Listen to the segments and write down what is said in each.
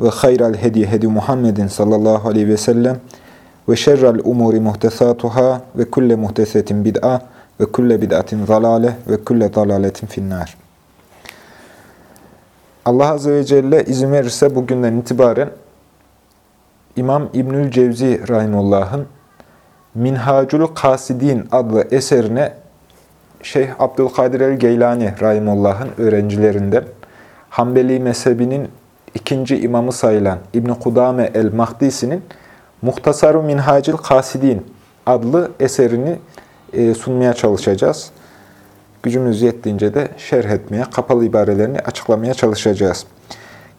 ve hayral hedi hedi Muhammedin sallallahu aleyhi ve sellem ve şerrel umuri muhtesatuhâ ve kulle muhtesetin bid'a ve kulle bid'atin zalale ve kulle zalaletin finnâr. Allah Azze ve Celle izin verirse bugünden itibaren İmam İbnül Cevzi Rahimullah'ın Minhacul Kasidin adlı eserine Şeyh Abdülkadir el-Geylani Rahimullah'ın öğrencilerinden Hanbeli mezhebinin ikinci imamı sayılan İbn Kudame el-Mahdisi'nin Muhtasar-ı Minhacil Kasidin adlı eserini e, sunmaya çalışacağız. Gücümüz yettiğince de şerh etmeye, kapalı ibarelerini açıklamaya çalışacağız.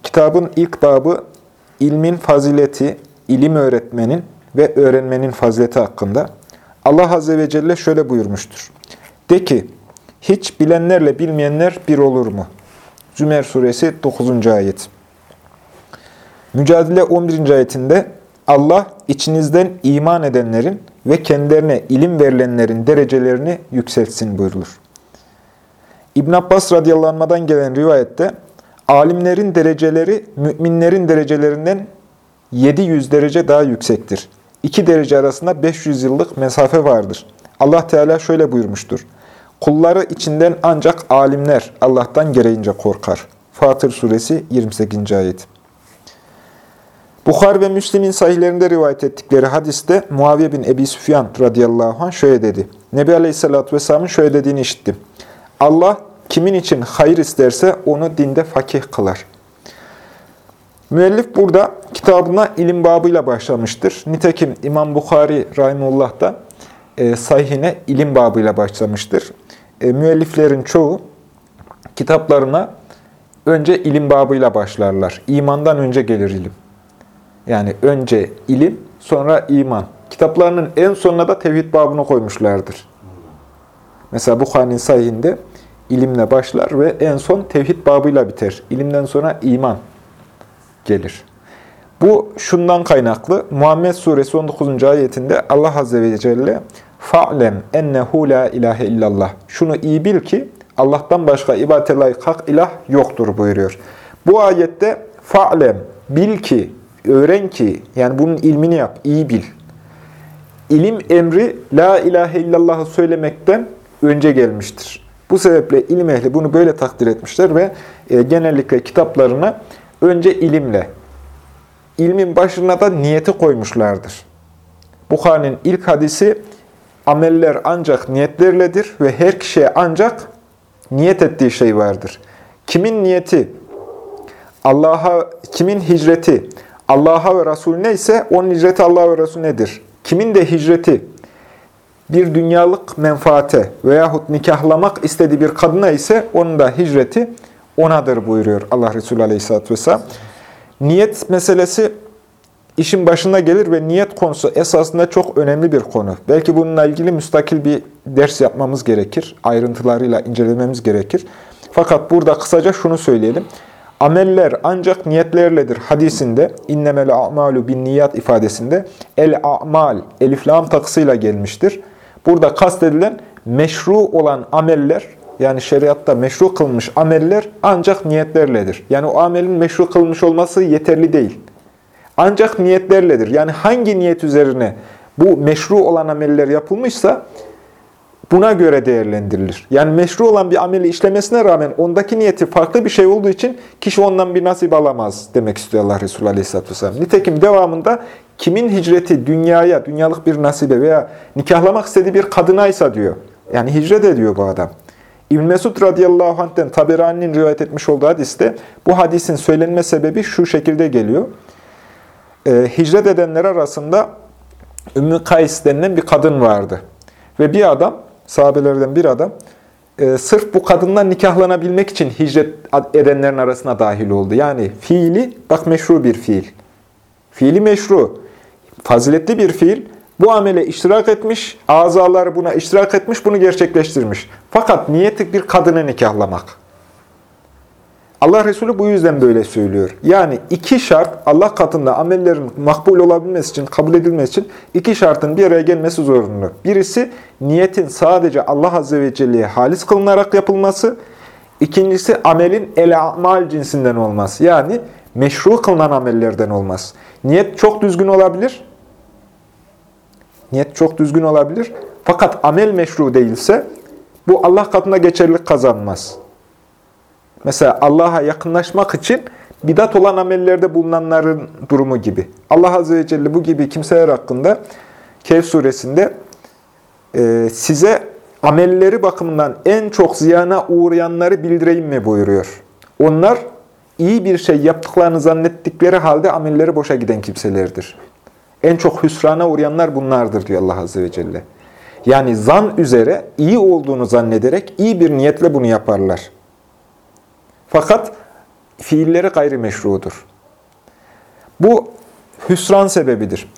Kitabın ilk babı ilmin fazileti, ilim öğretmenin ve öğrenmenin fazileti hakkında. Allah Azze ve Celle şöyle buyurmuştur. De ki, hiç bilenlerle bilmeyenler bir olur mu? Zümer suresi 9. ayet. Mücadele 11. ayetinde Allah içinizden iman edenlerin ve kendilerine ilim verilenlerin derecelerini yükseltsin buyurulur. İbn Abbas radıyallahu gelen rivayette alimlerin dereceleri müminlerin derecelerinden 700 derece daha yüksektir. İki derece arasında 500 yıllık mesafe vardır. Allah Teala şöyle buyurmuştur. Kulları içinden ancak alimler Allah'tan gereğince korkar. Fatır suresi 28. ayet. Bukhar ve Müslim'in sahihlerinde rivayet ettikleri hadiste Muaviye bin Ebi Süfyan radıyallahu anh şöyle dedi. Nebi Aleyhisselatü Vesselam'ın şöyle dediğini işittim. Allah kimin için hayır isterse onu dinde fakih kılar. Müellif burada kitabına ilim babıyla başlamıştır. Nitekim İmam Bukhari Rahimullah da e, sahihine ilim babıyla başlamıştır. E, müelliflerin çoğu kitaplarına önce ilim babıyla başlarlar. İmandan önce gelir ilim. Yani önce ilim, sonra iman. Kitaplarının en sonuna da tevhid babını koymuşlardır. Mesela Bukhari'nin sahihinde ilimle başlar ve en son tevhid babıyla biter. İlimden sonra iman gelir. Bu şundan kaynaklı. Muhammed Suresi 19. ayetinde Allah Azze ve Celle فَعْلَمْ اَنَّهُ لَا ilahe illallah. Şunu iyi bil ki Allah'tan başka ibadete layık hak ilah yoktur buyuruyor. Bu ayette fa'lem, bil ki, öğren ki, yani bunun ilmini yap, iyi bil. İlim emri la ilahe illallah'ı söylemekten önce gelmiştir. Bu sebeple ilim ehli bunu böyle takdir etmişler ve e, genellikle kitaplarına önce ilimle, ilmin başına da niyeti koymuşlardır. Bukhari'nin ilk hadisi ameller ancak niyetlerledir ve her kişiye ancak niyet ettiği şey vardır. Kimin niyeti, Allah'a, kimin hicreti, Allah'a ve Resulüne ise onun hicreti Allah'a ve Resulünedir. Kimin de hicreti bir dünyalık menfaate veyahut nikahlamak istediği bir kadına ise onun da hicreti onadır buyuruyor Allah Resulü Aleyhisselatü Vesselam. Niyet meselesi işin başına gelir ve niyet konusu esasında çok önemli bir konu. Belki bununla ilgili müstakil bir ders yapmamız gerekir. Ayrıntılarıyla incelememiz gerekir. Fakat burada kısaca şunu söyleyelim. Ameller ancak niyetlerledir hadisinde innemel a'malu bin niyat ifadesinde el a'mal elif lam takısıyla gelmiştir. Burada kastedilen meşru olan ameller yani şeriatta meşru kılmış ameller ancak niyetlerledir. Yani o amelin meşru kılmış olması yeterli değil. Ancak niyetlerledir. Yani hangi niyet üzerine bu meşru olan ameller yapılmışsa buna göre değerlendirilir. Yani meşru olan bir ameli işlemesine rağmen ondaki niyeti farklı bir şey olduğu için kişi ondan bir nasip alamaz demek istiyor Allah Resulü Aleyhisselatü Vesselam. Nitekim devamında kimin hicreti dünyaya, dünyalık bir nasibe veya nikahlamak istediği bir kadınaysa diyor. Yani hicret ediyor bu adam. İbn Mesud radıyallahu anh'ten Taberani'nin rivayet etmiş olduğu hadiste bu hadisin söylenme sebebi şu şekilde geliyor. Ee, hicret edenler arasında Ümmü Kays denilen bir kadın vardı. Ve bir adam, sahabelerden bir adam, e, sırf bu kadından nikahlanabilmek için hicret edenlerin arasına dahil oldu. Yani fiili, bak meşru bir fiil. Fiili meşru, faziletli bir fiil. Bu amele iştirak etmiş, azaları buna iştirak etmiş, bunu gerçekleştirmiş. Fakat niyeti bir kadını nikahlamak. Allah Resulü bu yüzden böyle söylüyor. Yani iki şart Allah katında amellerin makbul olabilmesi için, kabul edilmesi için iki şartın bir araya gelmesi zorunlu. Birisi niyetin sadece Allah Azze ve Celle'ye halis kılınarak yapılması. İkincisi amelin el-amal cinsinden olması. Yani meşru kılınan amellerden olması. Niyet çok düzgün olabilir. Niyet çok düzgün olabilir. Fakat amel meşru değilse bu Allah katında geçerlilik kazanmaz. Mesela Allah'a yakınlaşmak için bidat olan amellerde bulunanların durumu gibi. Allah Azze ve Celle bu gibi kimseler hakkında Kehf suresinde e, size amelleri bakımından en çok ziyana uğrayanları bildireyim mi buyuruyor. Onlar iyi bir şey yaptıklarını zannettikleri halde amelleri boşa giden kimselerdir. En çok hüsrana uğrayanlar bunlardır diyor Allah Azze ve Celle. Yani zan üzere iyi olduğunu zannederek iyi bir niyetle bunu yaparlar. Fakat fiilleri gayrimeşrudur. Bu hüsran sebebidir.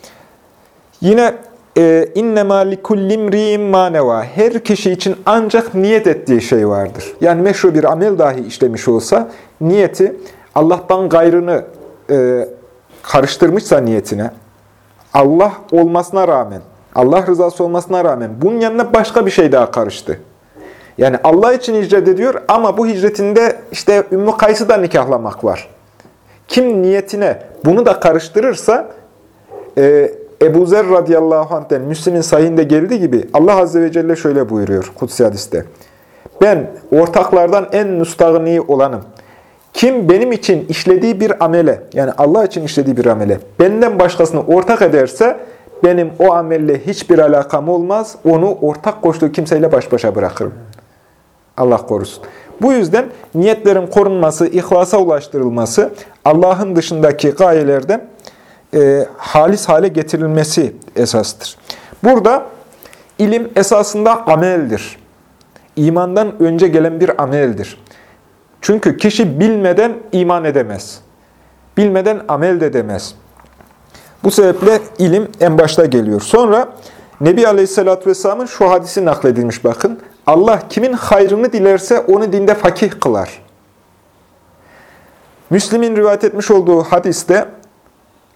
Yine e, innema likullimri'in maneva. Her kişi için ancak niyet ettiği şey vardır. Yani meşru bir amel dahi işlemiş olsa niyeti Allah'tan gayrını e, karıştırmışsa niyetine, Allah olmasına rağmen, Allah rızası olmasına rağmen bunun yanına başka bir şey daha karıştı. Yani Allah için hicret ediyor ama bu hicretinde işte Ümmü Kays'ı da nikahlamak var. Kim niyetine bunu da karıştırırsa e, Ebu Zer radıyallahu anh'ten Müslim'in sahihinde geldiği gibi Allah azze ve celle şöyle buyuruyor Kutsi hadiste. Ben ortaklardan en müstahni olanım. Kim benim için işlediği bir amele, yani Allah için işlediği bir amele, benden başkasını ortak ederse benim o amelle hiçbir alakam olmaz. Onu ortak koştuğu kimseyle baş başa bırakırım. Allah korusun. Bu yüzden niyetlerin korunması, ihlasa ulaştırılması, Allah'ın dışındaki gayelerden e, halis hale getirilmesi esastır. Burada ilim esasında ameldir. İmandan önce gelen bir ameldir. Çünkü kişi bilmeden iman edemez. Bilmeden amel de edemez. Bu sebeple ilim en başta geliyor. Sonra Nebi Aleyhisselatü Vesselam'ın şu hadisi nakledilmiş bakın. Allah kimin hayrını dilerse onu dinde fakih kılar. Müslim'in rivayet etmiş olduğu hadiste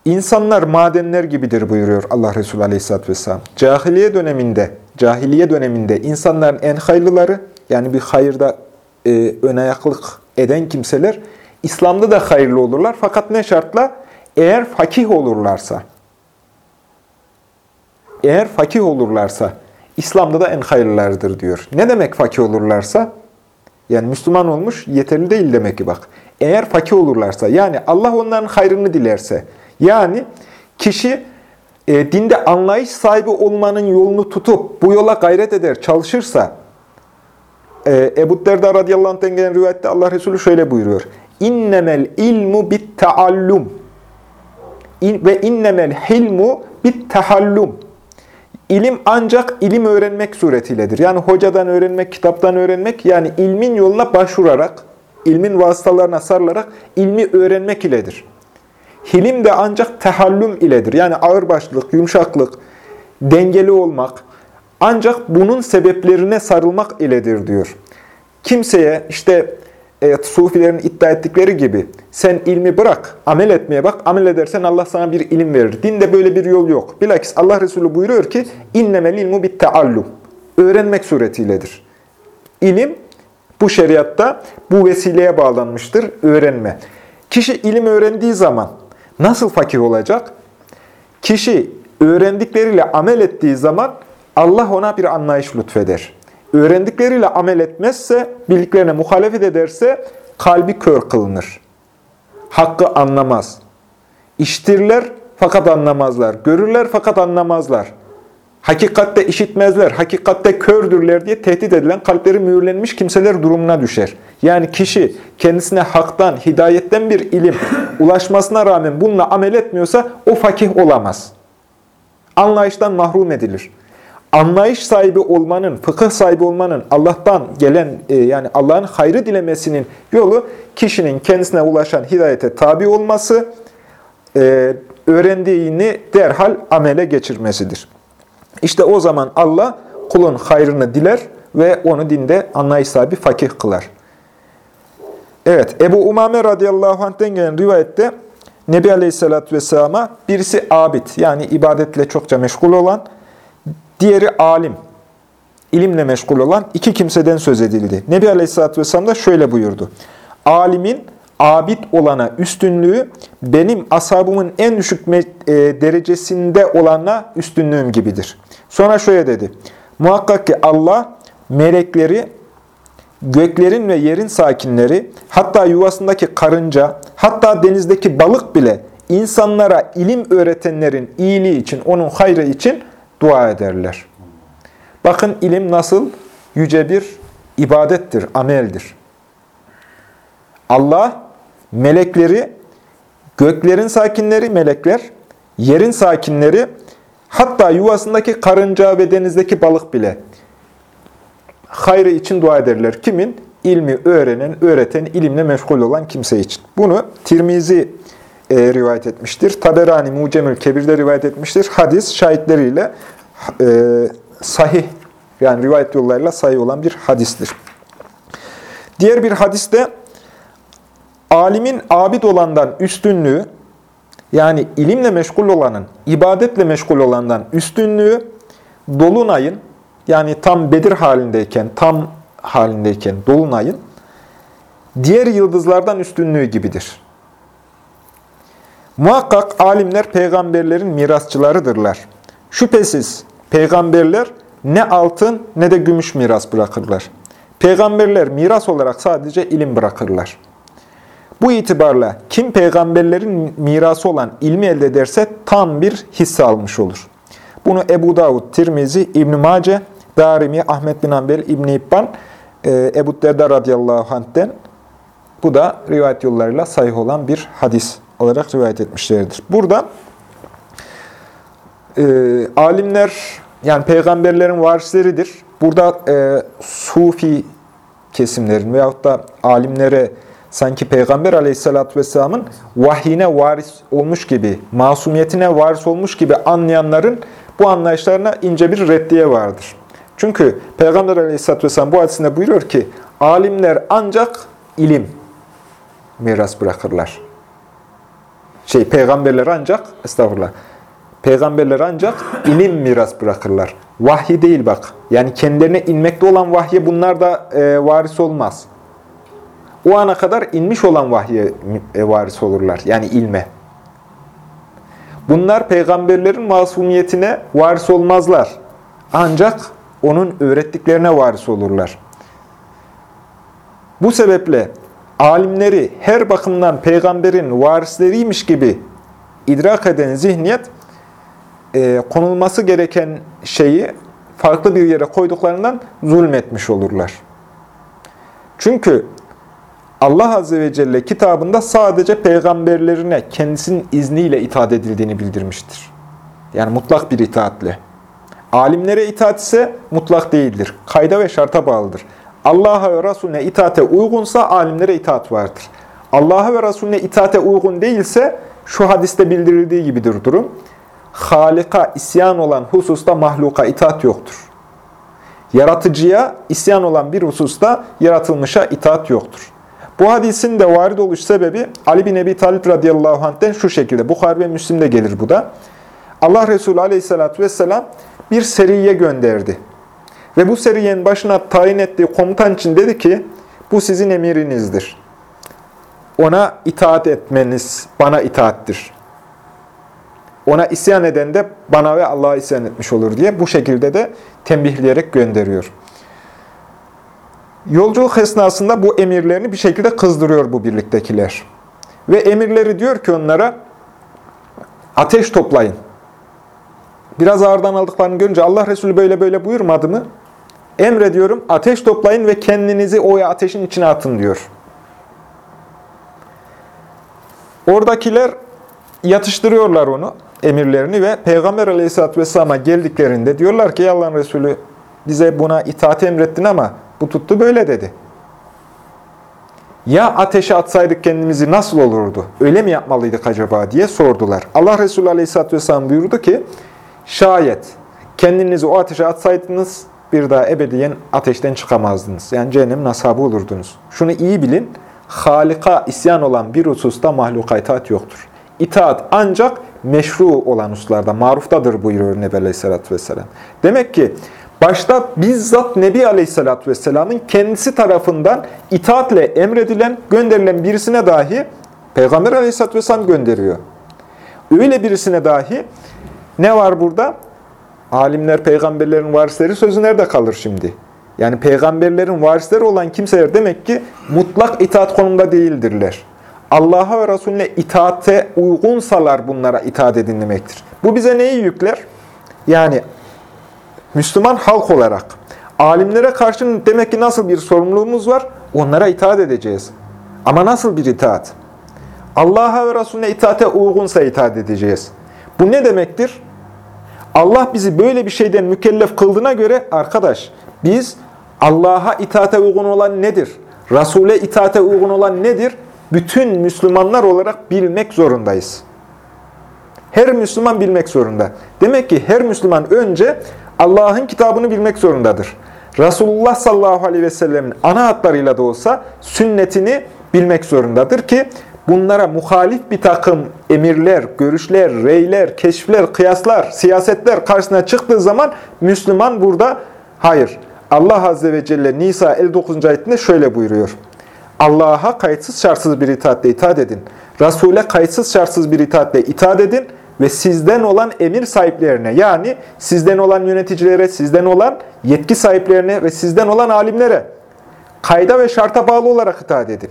insanlar madenler gibidir buyuruyor Allah Resulü Aleyhisselatü Vesselam. Cahiliye döneminde, cahiliye döneminde insanların en hayırlıları, yani bir hayırda e, ön ayaklık eden kimseler, İslam'da da hayırlı olurlar. Fakat ne şartla? Eğer fakih olurlarsa. Eğer fakih olurlarsa. İslam'da da en hayırlılardır diyor. Ne demek fakir olurlarsa? Yani Müslüman olmuş yeterli değil demek ki bak. Eğer fakir olurlarsa, yani Allah onların hayrını dilerse, yani kişi e, dinde anlayış sahibi olmanın yolunu tutup bu yola gayret eder, çalışırsa, e, Ebu Derda radıyallahu anh'ten gelen rivayette Allah Resulü şöyle buyuruyor. İnnemel ilmu bit taallum ve innemel hilmu bit tahallum. İlim ancak ilim öğrenmek suretiyledir. Yani hocadan öğrenmek, kitaptan öğrenmek, yani ilmin yoluna başvurarak, ilmin vasıtalarına sarılarak ilmi öğrenmek iledir. Hilim de ancak tehallüm iledir. Yani ağırbaşlılık, yumuşaklık, dengeli olmak, ancak bunun sebeplerine sarılmak iledir diyor. Kimseye işte Evet, Sufilerin iddia ettikleri gibi sen ilmi bırak, amel etmeye bak. Amel edersen Allah sana bir ilim verir. Dinde böyle bir yol yok. Bilakis Allah Resulü buyuruyor ki innemel ilmu bit taallum. Öğrenmek suretiyledir. İlim bu şeriatta bu vesileye bağlanmıştır. Öğrenme. Kişi ilim öğrendiği zaman nasıl fakir olacak? Kişi öğrendikleriyle amel ettiği zaman Allah ona bir anlayış lütfeder öğrendikleriyle amel etmezse, bildiklerine muhalefet ederse kalbi kör kılınır. Hakkı anlamaz. İştirler fakat anlamazlar. Görürler fakat anlamazlar. Hakikatte işitmezler, hakikatte kördürler diye tehdit edilen kalpleri mühürlenmiş kimseler durumuna düşer. Yani kişi kendisine haktan, hidayetten bir ilim ulaşmasına rağmen bununla amel etmiyorsa o fakih olamaz. Anlayıştan mahrum edilir. Anlayış sahibi olmanın, fıkıh sahibi olmanın, Allah'tan gelen e, yani Allah'ın hayrı dilemesinin yolu kişinin kendisine ulaşan hidayete tabi olması, e, öğrendiğini derhal amele geçirmesidir. İşte o zaman Allah kulun hayrını diler ve onu dinde anlayış sahibi fakih kılar. Evet, Ebu Umame radıyallahu anh'ten gelen rivayette Nebi Aleyhisselatü Vesselam'a birisi abid, yani ibadetle çokça meşgul olan, diğeri alim, ilimle meşgul olan iki kimseden söz edildi. Nebi Aleyhisselatü Vesselam da şöyle buyurdu. Alimin abid olana üstünlüğü benim ashabımın en düşük e, derecesinde olana üstünlüğüm gibidir. Sonra şöyle dedi. Muhakkak ki Allah melekleri göklerin ve yerin sakinleri, hatta yuvasındaki karınca, hatta denizdeki balık bile insanlara ilim öğretenlerin iyiliği için, onun hayrı için dua ederler. Bakın ilim nasıl yüce bir ibadettir, ameldir. Allah melekleri, göklerin sakinleri melekler, yerin sakinleri, hatta yuvasındaki karınca ve denizdeki balık bile hayrı için dua ederler. Kimin? İlmi öğrenen, öğreten, ilimle meşgul olan kimse için. Bunu Tirmizi e, rivayet etmiştir. Taberani Mucemül Kebir'de rivayet etmiştir. Hadis şahitleriyle e, sahih, yani rivayet yollarıyla sahih olan bir hadistir. Diğer bir hadiste alimin abid olandan üstünlüğü, yani ilimle meşgul olanın, ibadetle meşgul olandan üstünlüğü, dolunayın, yani tam Bedir halindeyken, tam halindeyken Dolunay'ın diğer yıldızlardan üstünlüğü gibidir. Muhakkak alimler peygamberlerin mirasçılarıdırlar. Şüphesiz peygamberler ne altın ne de gümüş miras bırakırlar. Peygamberler miras olarak sadece ilim bırakırlar. Bu itibarla kim peygamberlerin mirası olan ilmi elde ederse tam bir hisse almış olur. Bunu Ebu Davud, Tirmizi, İbn-i Mace Darimi, Ahmet bin Ambel, İbn-i İbban, e, Ebu Derda radıyallahu anh'ten bu da rivayet yollarıyla sahih olan bir hadis olarak rivayet etmişlerdir. Burada e, alimler, yani peygamberlerin varisleridir. Burada e, sufi kesimlerin veyahut da alimlere sanki Peygamber aleyhissalatü vesselamın vahyine varis olmuş gibi, masumiyetine varis olmuş gibi anlayanların bu anlayışlarına ince bir reddiye vardır. Çünkü Peygamber Aleyhisselatü Vesselam bu hadisinde buyuruyor ki, alimler ancak ilim miras bırakırlar. Şey, peygamberler ancak, estağfurullah, peygamberler ancak ilim miras bırakırlar. Vahyi değil bak. Yani kendilerine inmekte olan vahye bunlar da e, varis olmaz. O ana kadar inmiş olan vahye e, varis olurlar. Yani ilme. Bunlar peygamberlerin masumiyetine varis olmazlar. Ancak onun öğrettiklerine varis olurlar. Bu sebeple alimleri her bakımdan peygamberin varisleriymiş gibi idrak eden zihniyet, e, konulması gereken şeyi farklı bir yere koyduklarından zulmetmiş olurlar. Çünkü Allah Azze ve Celle kitabında sadece peygamberlerine kendisinin izniyle itaat edildiğini bildirmiştir. Yani mutlak bir itaatle. Alimlere itaat ise mutlak değildir. Kayda ve şarta bağlıdır. Allah'a ve Resulüne itaate uygunsa alimlere itaat vardır. Allah'a ve Resulüne itaate uygun değilse şu hadiste bildirildiği gibidir durum. Halika isyan olan hususta mahluka itaat yoktur. Yaratıcıya isyan olan bir hususta yaratılmışa itaat yoktur. Bu hadisin de varid oluş sebebi Ali bin Ebi Talib radıyallahu anh'ten şu şekilde. Bukhari ve Müslim'de gelir bu da. Allah Resulü aleyhissalatü vesselam bir seriye gönderdi. Ve bu seriyenin başına tayin ettiği komutan için dedi ki, bu sizin emirinizdir. Ona itaat etmeniz bana itaattir. Ona isyan eden de bana ve Allah'a isyan etmiş olur diye bu şekilde de tembihleyerek gönderiyor. Yolculuk esnasında bu emirlerini bir şekilde kızdırıyor bu birliktekiler. Ve emirleri diyor ki onlara, ateş toplayın. Biraz ağırdan aldıklarını görünce Allah Resulü böyle böyle buyurmadı mı? Emrediyorum ateş toplayın ve kendinizi o ateşin içine atın diyor. Oradakiler yatıştırıyorlar onu. emirlerini ve Peygamber aleyhisselatü vesselam'a geldiklerinde diyorlar ki Allah'ın Resulü bize buna itaat emrettin ama bu tuttu böyle dedi. Ya ateşe atsaydık kendimizi nasıl olurdu? Öyle mi yapmalıydık acaba diye sordular. Allah Resulü Aleyhisselatü Vesselam buyurdu ki, şayet kendinizi o ateşe atsaydınız bir daha ebediyen ateşten çıkamazdınız. Yani cehennem nasabı olurdunuz. Şunu iyi bilin, Halika isyan olan bir hususta mahluka itaat yoktur. İtaat ancak meşru olan hususlarda, maruftadır buyuruyor Nebi Aleyhisselatü Vesselam. Demek ki Başta bizzat Nebi Aleyhisselatü Vesselam'ın kendisi tarafından itaatle emredilen, gönderilen birisine dahi Peygamber Aleyhisselatü Vesselam gönderiyor. Öyle birisine dahi ne var burada? Alimler, peygamberlerin varisleri sözü nerede kalır şimdi? Yani peygamberlerin varisleri olan kimseler demek ki mutlak itaat konumda değildirler. Allah'a ve Resulüne itaate uygunsalar bunlara itaat edin demektir. Bu bize neyi yükler? Yani Müslüman halk olarak alimlere karşı demek ki nasıl bir sorumluluğumuz var? Onlara itaat edeceğiz. Ama nasıl bir itaat? Allah'a ve Resulüne itaate uygunsa itaat edeceğiz. Bu ne demektir? Allah bizi böyle bir şeyden mükellef kıldığına göre arkadaş biz Allah'a itaate uygun olan nedir? Resul'e itaate uygun olan nedir? Bütün Müslümanlar olarak bilmek zorundayız. Her Müslüman bilmek zorunda. Demek ki her Müslüman önce Allah'ın kitabını bilmek zorundadır. Resulullah sallallahu aleyhi ve sellemin ana hatlarıyla da olsa sünnetini bilmek zorundadır ki bunlara muhalif bir takım emirler, görüşler, reyler, keşifler, kıyaslar, siyasetler karşısına çıktığı zaman Müslüman burada hayır. Allah Azze ve Celle Nisa 59. ayetinde şöyle buyuruyor. Allah'a kayıtsız şartsız bir itaatle itaat edin. Resul'e kayıtsız şartsız bir itaatle itaat edin ve sizden olan emir sahiplerine yani sizden olan yöneticilere, sizden olan yetki sahiplerine ve sizden olan alimlere kayda ve şarta bağlı olarak itaat edin.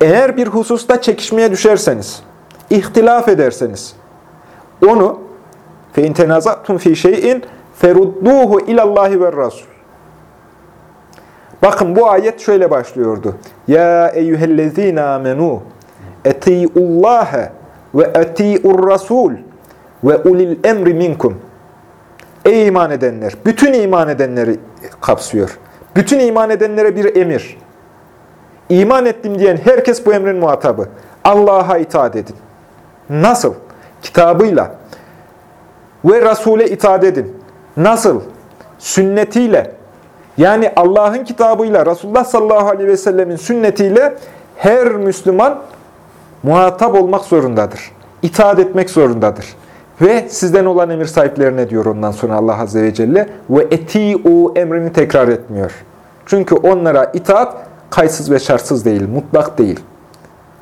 Eğer bir hususta çekişmeye düşerseniz, ihtilaf ederseniz, onu فَاِنْ تَنَازَعْتُمْ ف۪ي شَيْءٍ فَرُدُّوهُ اِلَى اللّٰهِ وَالرَّسُولِ Bakın bu ayet şöyle başlıyordu. Ya eyyühellezine amenu eti'ullaha ve eti'ur rasul ve ulil emri minkum. Ey iman edenler! Bütün iman edenleri kapsıyor. Bütün iman edenlere bir emir. İman ettim diyen herkes bu emrin muhatabı. Allah'a itaat edin. Nasıl? Kitabıyla. Ve Resul'e itaat edin. Nasıl? Sünnetiyle. Yani Allah'ın kitabıyla, Resulullah sallallahu aleyhi ve sellemin sünnetiyle her Müslüman muhatap olmak zorundadır. İtaat etmek zorundadır. Ve sizden olan emir sahiplerine diyor ondan sonra Allah Azze ve Celle ve eti'u emrini tekrar etmiyor. Çünkü onlara itaat kayıtsız ve şartsız değil, mutlak değil.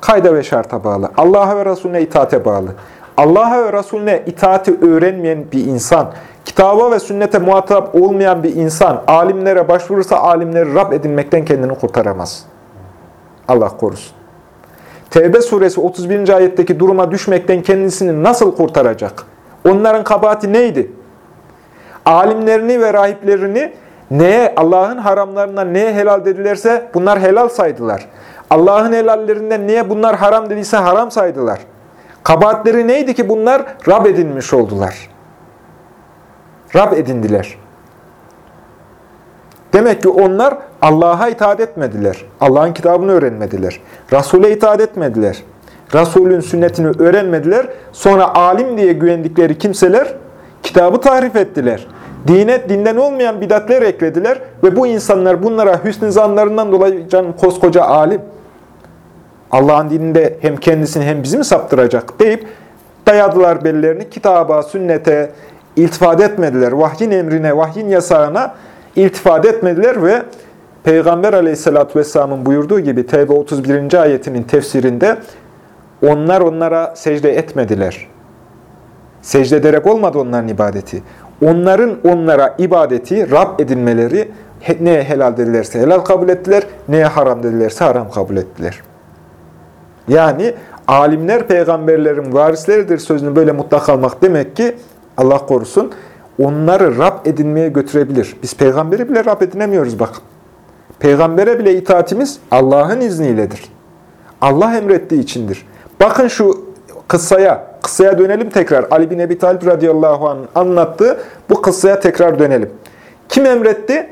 Kayda ve şarta bağlı. Allah'a ve Resulüne itaate bağlı. Allah'a ve Resulüne itaati öğrenmeyen bir insan, kitaba ve sünnete muhatap olmayan bir insan, alimlere başvurursa alimleri Rab edinmekten kendini kurtaramaz. Allah korusun. Tevbe suresi 31. ayetteki duruma düşmekten kendisini nasıl kurtaracak? Onların kabahati neydi? Alimlerini ve rahiplerini neye, Allah'ın haramlarına neye helal dedilerse bunlar helal saydılar. Allah'ın helallerinden niye bunlar haram dediyse haram saydılar. Kabahatleri neydi ki bunlar Rab edinmiş oldular. Rab edindiler. Demek ki onlar Allah'a itaat etmediler. Allah'ın kitabını öğrenmediler. Resul'e itaat etmediler. Resul'ün sünnetini öğrenmediler. Sonra alim diye güvendikleri kimseler kitabı tahrif ettiler. Dine, dinden olmayan bidatler eklediler ve bu insanlar bunlara hüsnü zanlarından dolayı canım koskoca alim. Allah'ın dininde hem kendisini hem bizi mi saptıracak deyip dayadılar bellerini kitaba, sünnete iltifat etmediler. Vahyin emrine, vahyin yasağına iltifat etmediler ve Peygamber aleyhissalatü vesselamın buyurduğu gibi Tevbe 31. ayetinin tefsirinde onlar onlara secde etmediler. Secde ederek olmadı onların ibadeti. Onların onlara ibadeti, Rab edinmeleri neye helal dedilerse helal kabul ettiler, neye haram dedilerse haram kabul ettiler. Yani alimler peygamberlerin varisleridir sözünü böyle mutlak almak demek ki Allah korusun onları Rab edinmeye götürebilir. Biz peygamberi bile Rab edinemiyoruz bak. Peygambere bile itaatimiz Allah'ın izniyledir. Allah emrettiği içindir. Bakın şu kıssaya, kıssaya dönelim tekrar. Ali bin Ebi Talib radıyallahu anh anlattığı bu kıssaya tekrar dönelim. Kim emretti?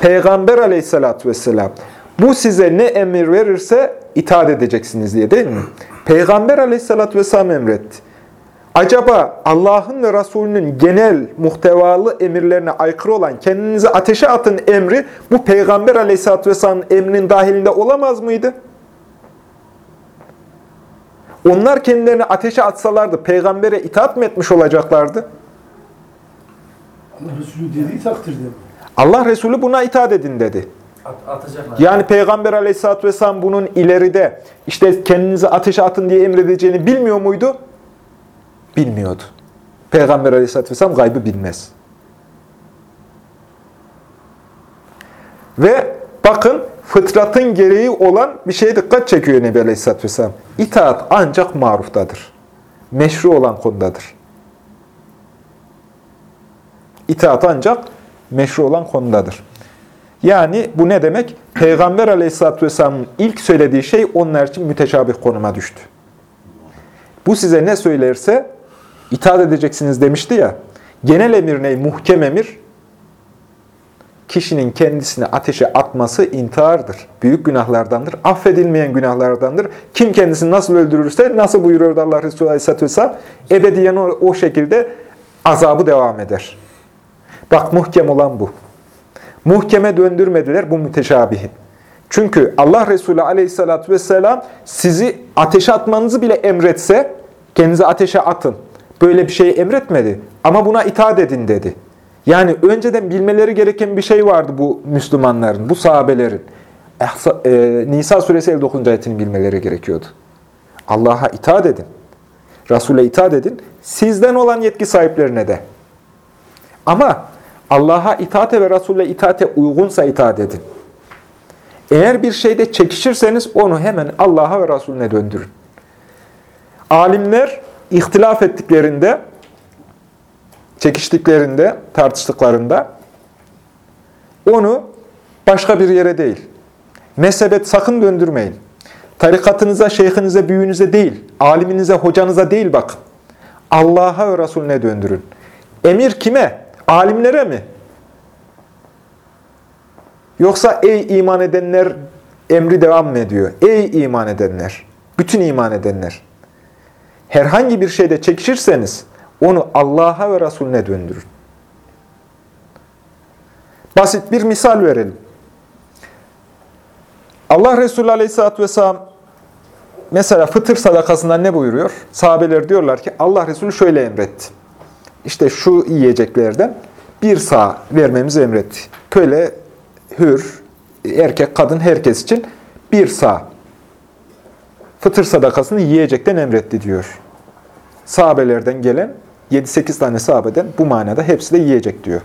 Peygamber aleyhissalatü vesselam. Bu size ne emir verirse itaat edeceksiniz diye değil mi? Peygamber aleyhissalatü vesselam emretti. Acaba Allah'ın ve Resulünün genel muhtevalı emirlerine aykırı olan kendinizi ateşe atın emri bu Peygamber aleyhissalatü vesselamın emrinin dahilinde olamaz mıydı? Onlar kendilerini ateşe atsalardı peygambere itaat mı etmiş olacaklardı? Allah Resulü dediği takdirde mi? Allah Resulü buna itaat edin dedi. At, atacaklar. Yani Peygamber aleyhissalatü vesselam bunun ileride işte kendinizi ateşe atın diye emredeceğini bilmiyor muydu? Bilmiyordu. Peygamber aleyhissalatü vesselam gaybı bilmez. Ve bakın fıtratın gereği olan bir şeye dikkat çekiyor Nebi aleyhissalatü vesselam. İtaat ancak maruftadır. Meşru olan konudadır. İtaat ancak meşru olan konudadır. Yani bu ne demek? Peygamber aleyhissalatü vesselamın ilk söylediği şey onlar için müteşabih konuma düştü. Bu size ne söylerse itaat edeceksiniz demişti ya. Genel emir ne? Muhkem emir. Kişinin kendisini ateşe atması intihardır. Büyük günahlardandır. Affedilmeyen günahlardandır. Kim kendisini nasıl öldürürse, nasıl buyuruyor Allah Resulü Aleyhisselatü Vesselam, ebediyen o, o şekilde azabı devam eder. Bak muhkem olan bu. Muhkeme döndürmediler bu müteşabihi. Çünkü Allah Resulü aleyhissalatü vesselam sizi ateşe atmanızı bile emretse, kendinizi ateşe atın. Böyle bir şey emretmedi. Ama buna itaat edin dedi. Yani önceden bilmeleri gereken bir şey vardı bu Müslümanların, bu sahabelerin. Ehsa- e, Nisa suresi 59. ayetini bilmeleri gerekiyordu. Allah'a itaat edin. Resul'e itaat edin. Sizden olan yetki sahiplerine de. Ama Allah'a itaate ve Resul'e itaate uygunsa itaat edin. Eğer bir şeyde çekişirseniz onu hemen Allah'a ve Resulüne döndürün. Alimler ihtilaf ettiklerinde, çekiştiklerinde, tartıştıklarında onu başka bir yere değil, mezhebet sakın döndürmeyin. Tarikatınıza, şeyhinize, büyüğünüze değil, aliminize, hocanıza değil bakın. Allah'a ve Resulüne döndürün. Emir kime? Alimlere mi? Yoksa ey iman edenler emri devam mı ediyor? Ey iman edenler, bütün iman edenler. Herhangi bir şeyde çekişirseniz onu Allah'a ve Resulüne döndürün. Basit bir misal verelim. Allah Resulü Aleyhisselatü Vesselam mesela fıtır sadakasından ne buyuruyor? Sahabeler diyorlar ki Allah Resulü şöyle emretti. İşte şu yiyeceklerden bir sağ vermemizi emretti. Köle, hür, erkek, kadın herkes için bir sağ fıtır sadakasını yiyecekten emretti diyor. Sahabelerden gelen 7-8 tane sahabeden bu manada hepsi de yiyecek diyor.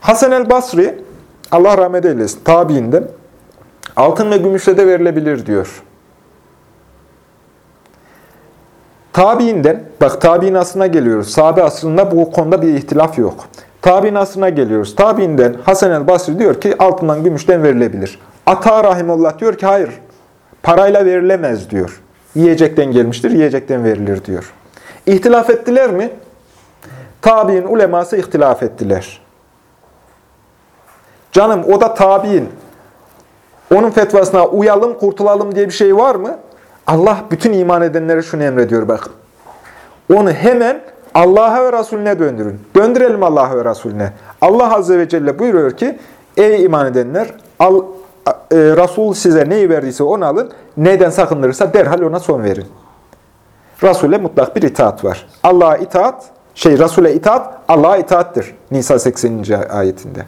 Hasan el Basri, Allah rahmet eylesin, tabiinden altın ve gümüşle de verilebilir diyor. Tabiinden, bak tabiin asrına geliyoruz. Sahabe asrında bu konuda bir ihtilaf yok. Tabiin asrına geliyoruz. Tabiinden Hasan el Basri diyor ki altından gümüşten verilebilir. Ata Rahimullah diyor ki hayır, parayla verilemez diyor. Yiyecekten gelmiştir, yiyecekten verilir diyor. İhtilaf ettiler mi? Tabiin uleması ihtilaf ettiler. Canım o da tabiin. Onun fetvasına uyalım, kurtulalım diye bir şey var mı? Allah bütün iman edenlere şunu emrediyor bakın. Onu hemen Allah'a ve Resulüne döndürün. Döndürelim Allah'a ve Resulüne. Allah Azze ve Celle buyuruyor ki, Ey iman edenler, al, e, Resul size neyi verdiyse onu alın, neyden sakındırırsa derhal ona son verin. Resul'e mutlak bir itaat var. Allah'a itaat, şey Resul'e itaat, Allah'a itaattir. Nisa 80. ayetinde.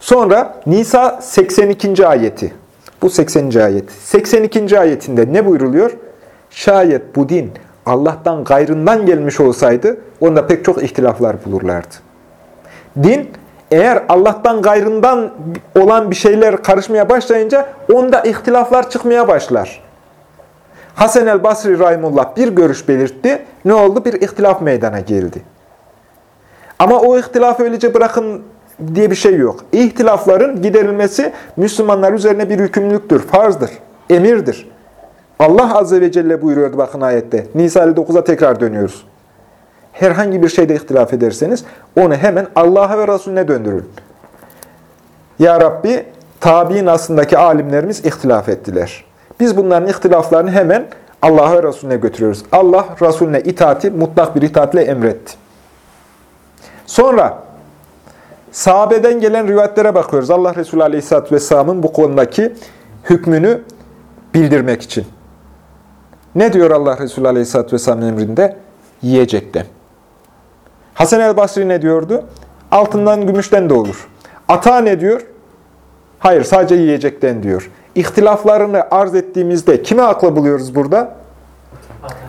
Sonra Nisa 82. ayeti. Bu 80. ayet. 82. ayetinde ne buyruluyor? Şayet bu din Allah'tan gayrından gelmiş olsaydı onda pek çok ihtilaflar bulurlardı. Din eğer Allah'tan gayrından olan bir şeyler karışmaya başlayınca onda ihtilaflar çıkmaya başlar. Hasan el Basri Rahimullah bir görüş belirtti. Ne oldu? Bir ihtilaf meydana geldi. Ama o ihtilafı öylece bırakın diye bir şey yok. İhtilafların giderilmesi Müslümanlar üzerine bir yükümlülüktür, farzdır, emirdir. Allah Azze ve Celle buyuruyordu bakın ayette. Nisa 59'a tekrar dönüyoruz. Herhangi bir şeyde ihtilaf ederseniz onu hemen Allah'a ve Resulüne döndürün. Ya Rabbi, tabi'in aslındaki alimlerimiz ihtilaf ettiler. Biz bunların ihtilaflarını hemen Allah'a ve Resulüne götürüyoruz. Allah Resulüne itaati mutlak bir itaatle emretti. Sonra sahabeden gelen rivayetlere bakıyoruz. Allah Resulü Aleyhisselatü Vesselam'ın bu konudaki hükmünü bildirmek için. Ne diyor Allah Resulü Aleyhisselatü Vesselam'ın emrinde? Yiyecekten. Hasan el Basri ne diyordu? Altından, gümüşten de olur. Ata ne diyor? Hayır, sadece yiyecekten diyor. İhtilaflarını arz ettiğimizde kime akla buluyoruz burada?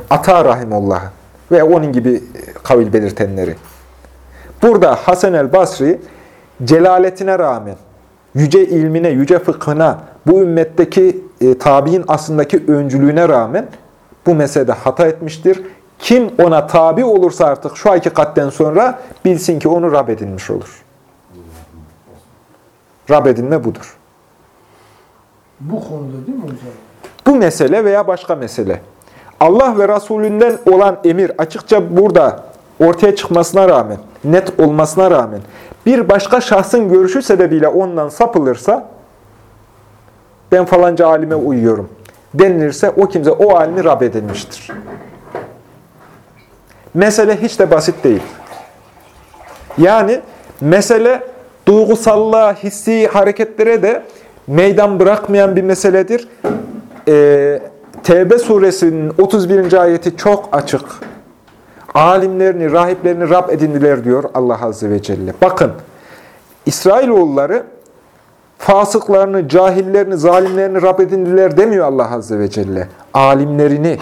Ata Rahimullah ve onun gibi kavil belirtenleri. Burada Hasan el Basri celaletine rağmen, yüce ilmine, yüce fıkhına, bu ümmetteki e, tabi'in aslındaki öncülüğüne rağmen bu meselede hata etmiştir. Kim ona tabi olursa artık şu hakikatten sonra bilsin ki onu Rab edinmiş olur. Rab edinme budur. Bu konuda değil mi hocam? Bu mesele veya başka mesele. Allah ve Resulünden olan emir açıkça burada ortaya çıkmasına rağmen, net olmasına rağmen bir başka şahsın görüşü sebebiyle ondan sapılırsa ben falanca alime uyuyorum denilirse o kimse o alimi Rab edilmiştir. Mesele hiç de basit değil. Yani mesele duygusallığa, hissi hareketlere de meydan bırakmayan bir meseledir. Ee, Tevbe suresinin 31. ayeti çok açık. Alimlerini, rahiplerini Rab edindiler diyor Allah Azze ve Celle. Bakın, İsrailoğulları fasıklarını, cahillerini, zalimlerini Rab edindiler demiyor Allah Azze ve Celle. Alimlerini,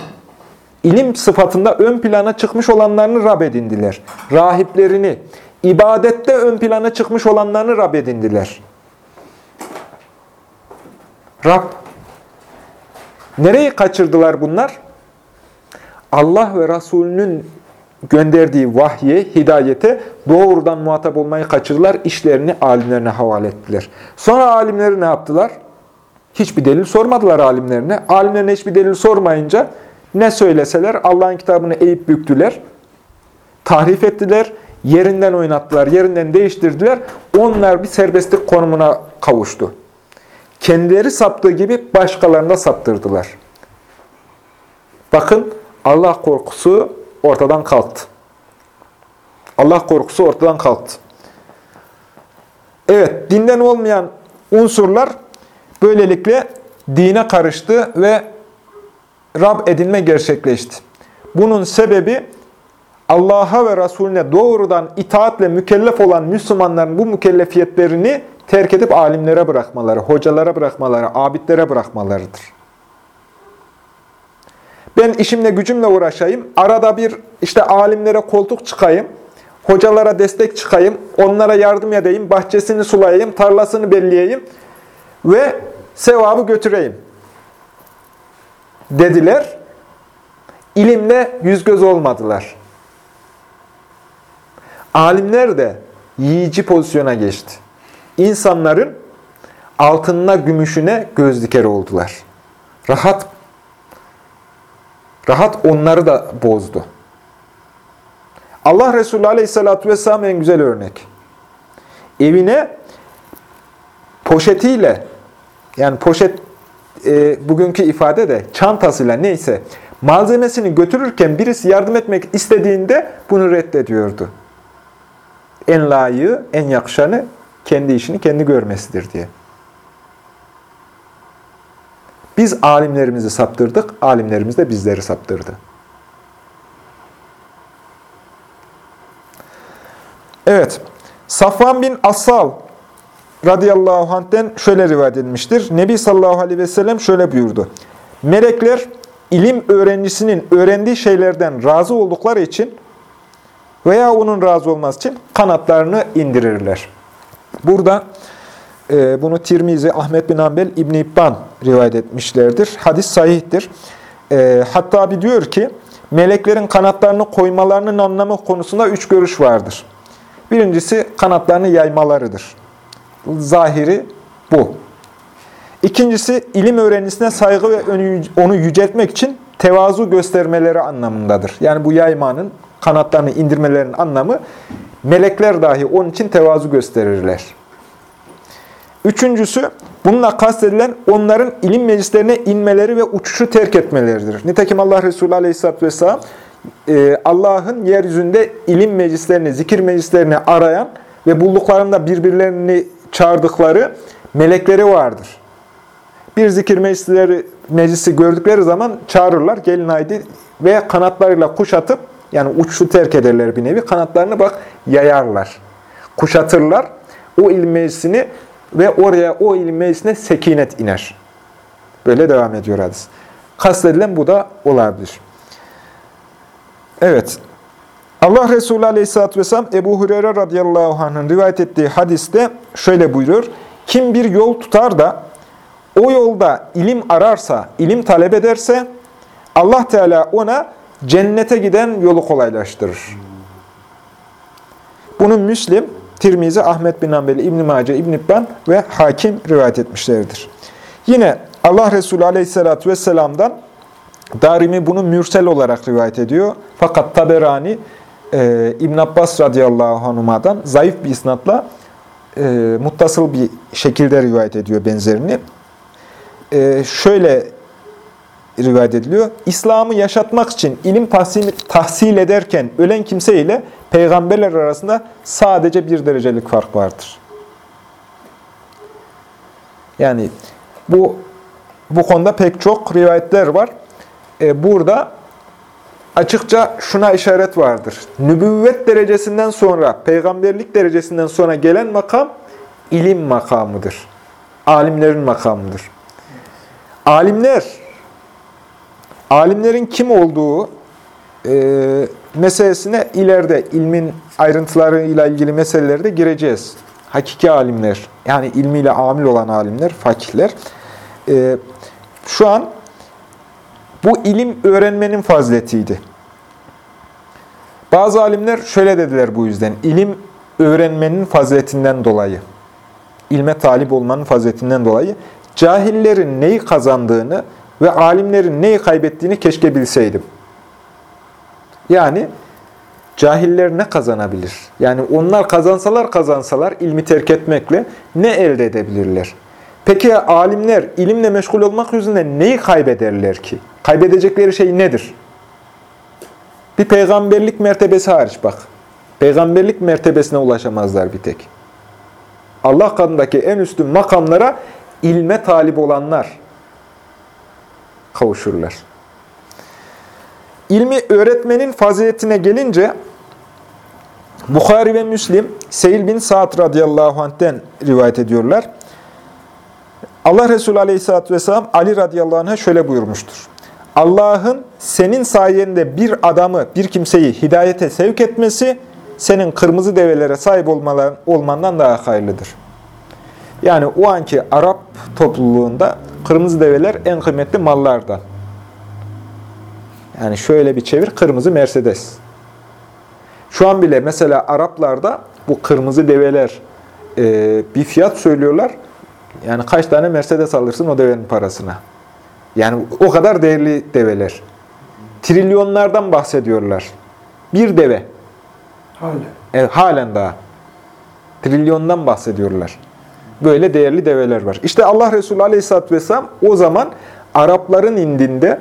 ilim sıfatında ön plana çıkmış olanlarını Rab edindiler. Rahiplerini, ibadette ön plana çıkmış olanlarını Rab edindiler. Rab. Nereyi kaçırdılar bunlar? Allah ve Resulünün gönderdiği vahye, hidayete doğrudan muhatap olmayı kaçırdılar. işlerini alimlerine havale ettiler. Sonra alimleri ne yaptılar? Hiçbir delil sormadılar alimlerine. Alimlerine hiçbir delil sormayınca ne söyleseler Allah'ın kitabını eğip büktüler. Tahrif ettiler. Yerinden oynattılar, yerinden değiştirdiler. Onlar bir serbestlik konumuna kavuştu. Kendileri saptığı gibi başkalarını da saptırdılar. Bakın Allah korkusu ortadan kalktı. Allah korkusu ortadan kalktı. Evet, dinden olmayan unsurlar böylelikle dine karıştı ve Rab edinme gerçekleşti. Bunun sebebi Allah'a ve Resulüne doğrudan itaatle mükellef olan Müslümanların bu mükellefiyetlerini terk edip alimlere bırakmaları, hocalara bırakmaları, abidlere bırakmalarıdır. Ben işimle gücümle uğraşayım, arada bir işte alimlere koltuk çıkayım, hocalara destek çıkayım, onlara yardım edeyim, bahçesini sulayayım, tarlasını belleyeyim ve sevabı götüreyim dediler. İlimle yüz göz olmadılar. Alimler de yiyici pozisyona geçti. İnsanların altınına, gümüşüne göz dikeri oldular. Rahat rahat onları da bozdu. Allah Resulü Aleyhisselatü Vesselam en güzel örnek. Evine poşetiyle, yani poşet e, bugünkü ifade de çantasıyla neyse malzemesini götürürken birisi yardım etmek istediğinde bunu reddediyordu. En layığı, en yakışanı kendi işini kendi görmesidir diye. Biz alimlerimizi saptırdık, alimlerimiz de bizleri saptırdı. Evet, Safvan bin Asal radıyallahu anh'ten şöyle rivayet edilmiştir. Nebi sallallahu aleyhi ve sellem şöyle buyurdu. Melekler ilim öğrencisinin öğrendiği şeylerden razı oldukları için veya onun razı olması için kanatlarını indirirler. Burada e, bunu Tirmizi, Ahmet bin Ambel, İbn İbban rivayet etmişlerdir. Hadis sahihtir. E, hatta bir diyor ki, meleklerin kanatlarını koymalarının anlamı konusunda üç görüş vardır. Birincisi kanatlarını yaymalarıdır. Zahiri bu. İkincisi, ilim öğrencisine saygı ve onu yüceltmek için tevazu göstermeleri anlamındadır. Yani bu yaymanın, kanatlarını indirmelerinin anlamı, melekler dahi onun için tevazu gösterirler. Üçüncüsü, bununla kastedilen onların ilim meclislerine inmeleri ve uçuşu terk etmeleridir. Nitekim Allah Resulü Aleyhisselatü Vesselam, e, Allah'ın yeryüzünde ilim meclislerini, zikir meclislerini arayan ve bulduklarında birbirlerini çağırdıkları melekleri vardır. Bir zikir meclisi gördükleri zaman çağırırlar, gelin haydi ve kanatlarıyla kuşatıp, yani uçuşu terk ederler bir nevi, kanatlarını bak yayarlar, kuşatırlar. O ilim meclisini ve oraya o ilim meclisine sekinet iner. Böyle devam ediyor hadis. Kastedilen bu da olabilir. Evet. Allah Resulü Aleyhisselatü Vesselam Ebu Hureyre radıyallahu anh'ın rivayet ettiği hadiste şöyle buyuruyor. Kim bir yol tutar da o yolda ilim ararsa, ilim talep ederse Allah Teala ona cennete giden yolu kolaylaştırır. Bunu Müslim, Tirmizi, Ahmet bin Hanbeli, İbn-i Mace, İbn-i İbban ve Hakim rivayet etmişlerdir. Yine Allah Resulü Aleyhisselatü Vesselam'dan Darimi bunu mürsel olarak rivayet ediyor. Fakat Taberani e, İbn Abbas radıyallahu anhuma'dan zayıf bir isnatla e, muttasıl bir şekilde rivayet ediyor benzerini. E, şöyle rivayet ediliyor. İslam'ı yaşatmak için ilim tahsil, tahsil ederken ölen kimse ile peygamberler arasında sadece bir derecelik fark vardır. Yani bu bu konuda pek çok rivayetler var. E, burada açıkça şuna işaret vardır. Nübüvvet derecesinden sonra, peygamberlik derecesinden sonra gelen makam ilim makamıdır. Alimlerin makamıdır. Alimler, alimlerin kim olduğu e, meselesine ileride ilmin ayrıntılarıyla ilgili meselelerde gireceğiz. Hakiki alimler, yani ilmiyle amil olan alimler, fakihler. E, şu an bu ilim öğrenmenin faziletiydi. Bazı alimler şöyle dediler bu yüzden. İlim öğrenmenin faziletinden dolayı, ilme talip olmanın faziletinden dolayı cahillerin neyi kazandığını ve alimlerin neyi kaybettiğini keşke bilseydim. Yani cahiller ne kazanabilir? Yani onlar kazansalar kazansalar ilmi terk etmekle ne elde edebilirler? Peki alimler ilimle meşgul olmak yüzünden neyi kaybederler ki? Kaybedecekleri şey nedir? Bir peygamberlik mertebesi hariç bak. Peygamberlik mertebesine ulaşamazlar bir tek. Allah katındaki en üstün makamlara ilme talip olanlar kavuşurlar. İlmi öğretmenin faziletine gelince Bukhari ve Müslim Seyil bin Sa'd radıyallahu anh'ten rivayet ediyorlar. Allah Resulü aleyhissalatü vesselam Ali radıyallahu anh'a şöyle buyurmuştur. Allah'ın senin sayende bir adamı, bir kimseyi hidayete sevk etmesi, senin kırmızı develere sahip olmandan daha hayırlıdır. Yani o anki Arap topluluğunda kırmızı develer en kıymetli mallardan. Yani şöyle bir çevir, kırmızı Mercedes. Şu an bile mesela Araplarda bu kırmızı develer e, bir fiyat söylüyorlar. Yani kaç tane Mercedes alırsın o devenin parasına. Yani o kadar değerli develer. Trilyonlardan bahsediyorlar. Bir deve. Hala. E, halen daha. Trilyondan bahsediyorlar. Böyle değerli develer var. İşte Allah Resulü Aleyhisselatü Vesselam o zaman Arapların indinde,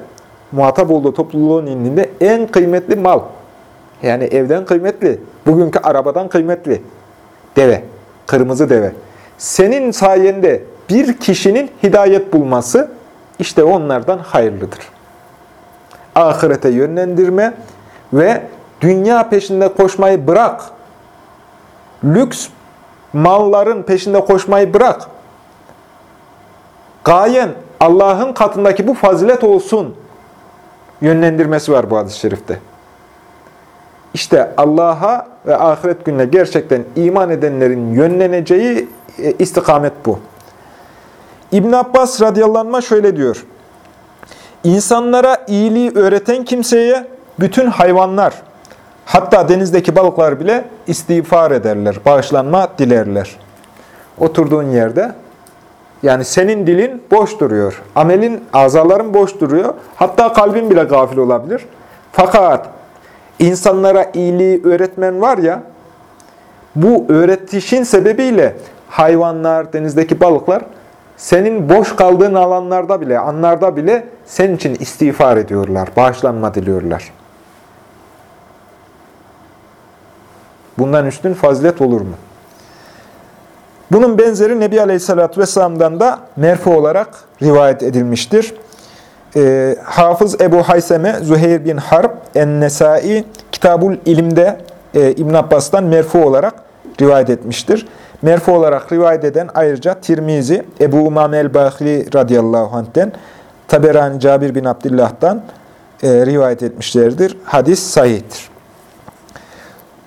muhatap olduğu topluluğun indinde en kıymetli mal. Yani evden kıymetli. Bugünkü arabadan kıymetli. Deve. Kırmızı deve. Senin sayende bir kişinin hidayet bulması işte onlardan hayırlıdır. Ahirete yönlendirme ve dünya peşinde koşmayı bırak. Lüks malların peşinde koşmayı bırak. Gayen Allah'ın katındaki bu fazilet olsun yönlendirmesi var bu hadis-i şerifte. İşte Allah'a ve ahiret gününe gerçekten iman edenlerin yönleneceği e, istikamet bu. İbn Abbas radıyallahu şöyle diyor. İnsanlara iyiliği öğreten kimseye bütün hayvanlar, hatta denizdeki balıklar bile istiğfar ederler, bağışlanma dilerler. Oturduğun yerde, Yani senin dilin boş duruyor. Amelin, azaların boş duruyor. Hatta kalbin bile gafil olabilir. Fakat insanlara iyiliği öğretmen var ya, bu öğretişin sebebiyle hayvanlar, denizdeki balıklar senin boş kaldığın alanlarda bile, anlarda bile senin için istiğfar ediyorlar, bağışlanma diliyorlar. Bundan üstün fazilet olur mu? Bunun benzeri Nebi Aleyhisselatü Vesselam'dan da merfu olarak rivayet edilmiştir. Ee, Hafız Ebu Hayseme, Züheyr bin Harb, En-Nesai, Kitabul İlim'de e, İbn Abbas'tan merfu olarak rivayet etmiştir. Merfu olarak rivayet eden ayrıca Tirmizi, Ebu Umame el-Bahri radıyallahu anh'ten, Taberani Cabir bin Abdillah'tan e, rivayet etmişlerdir. Hadis sahihtir.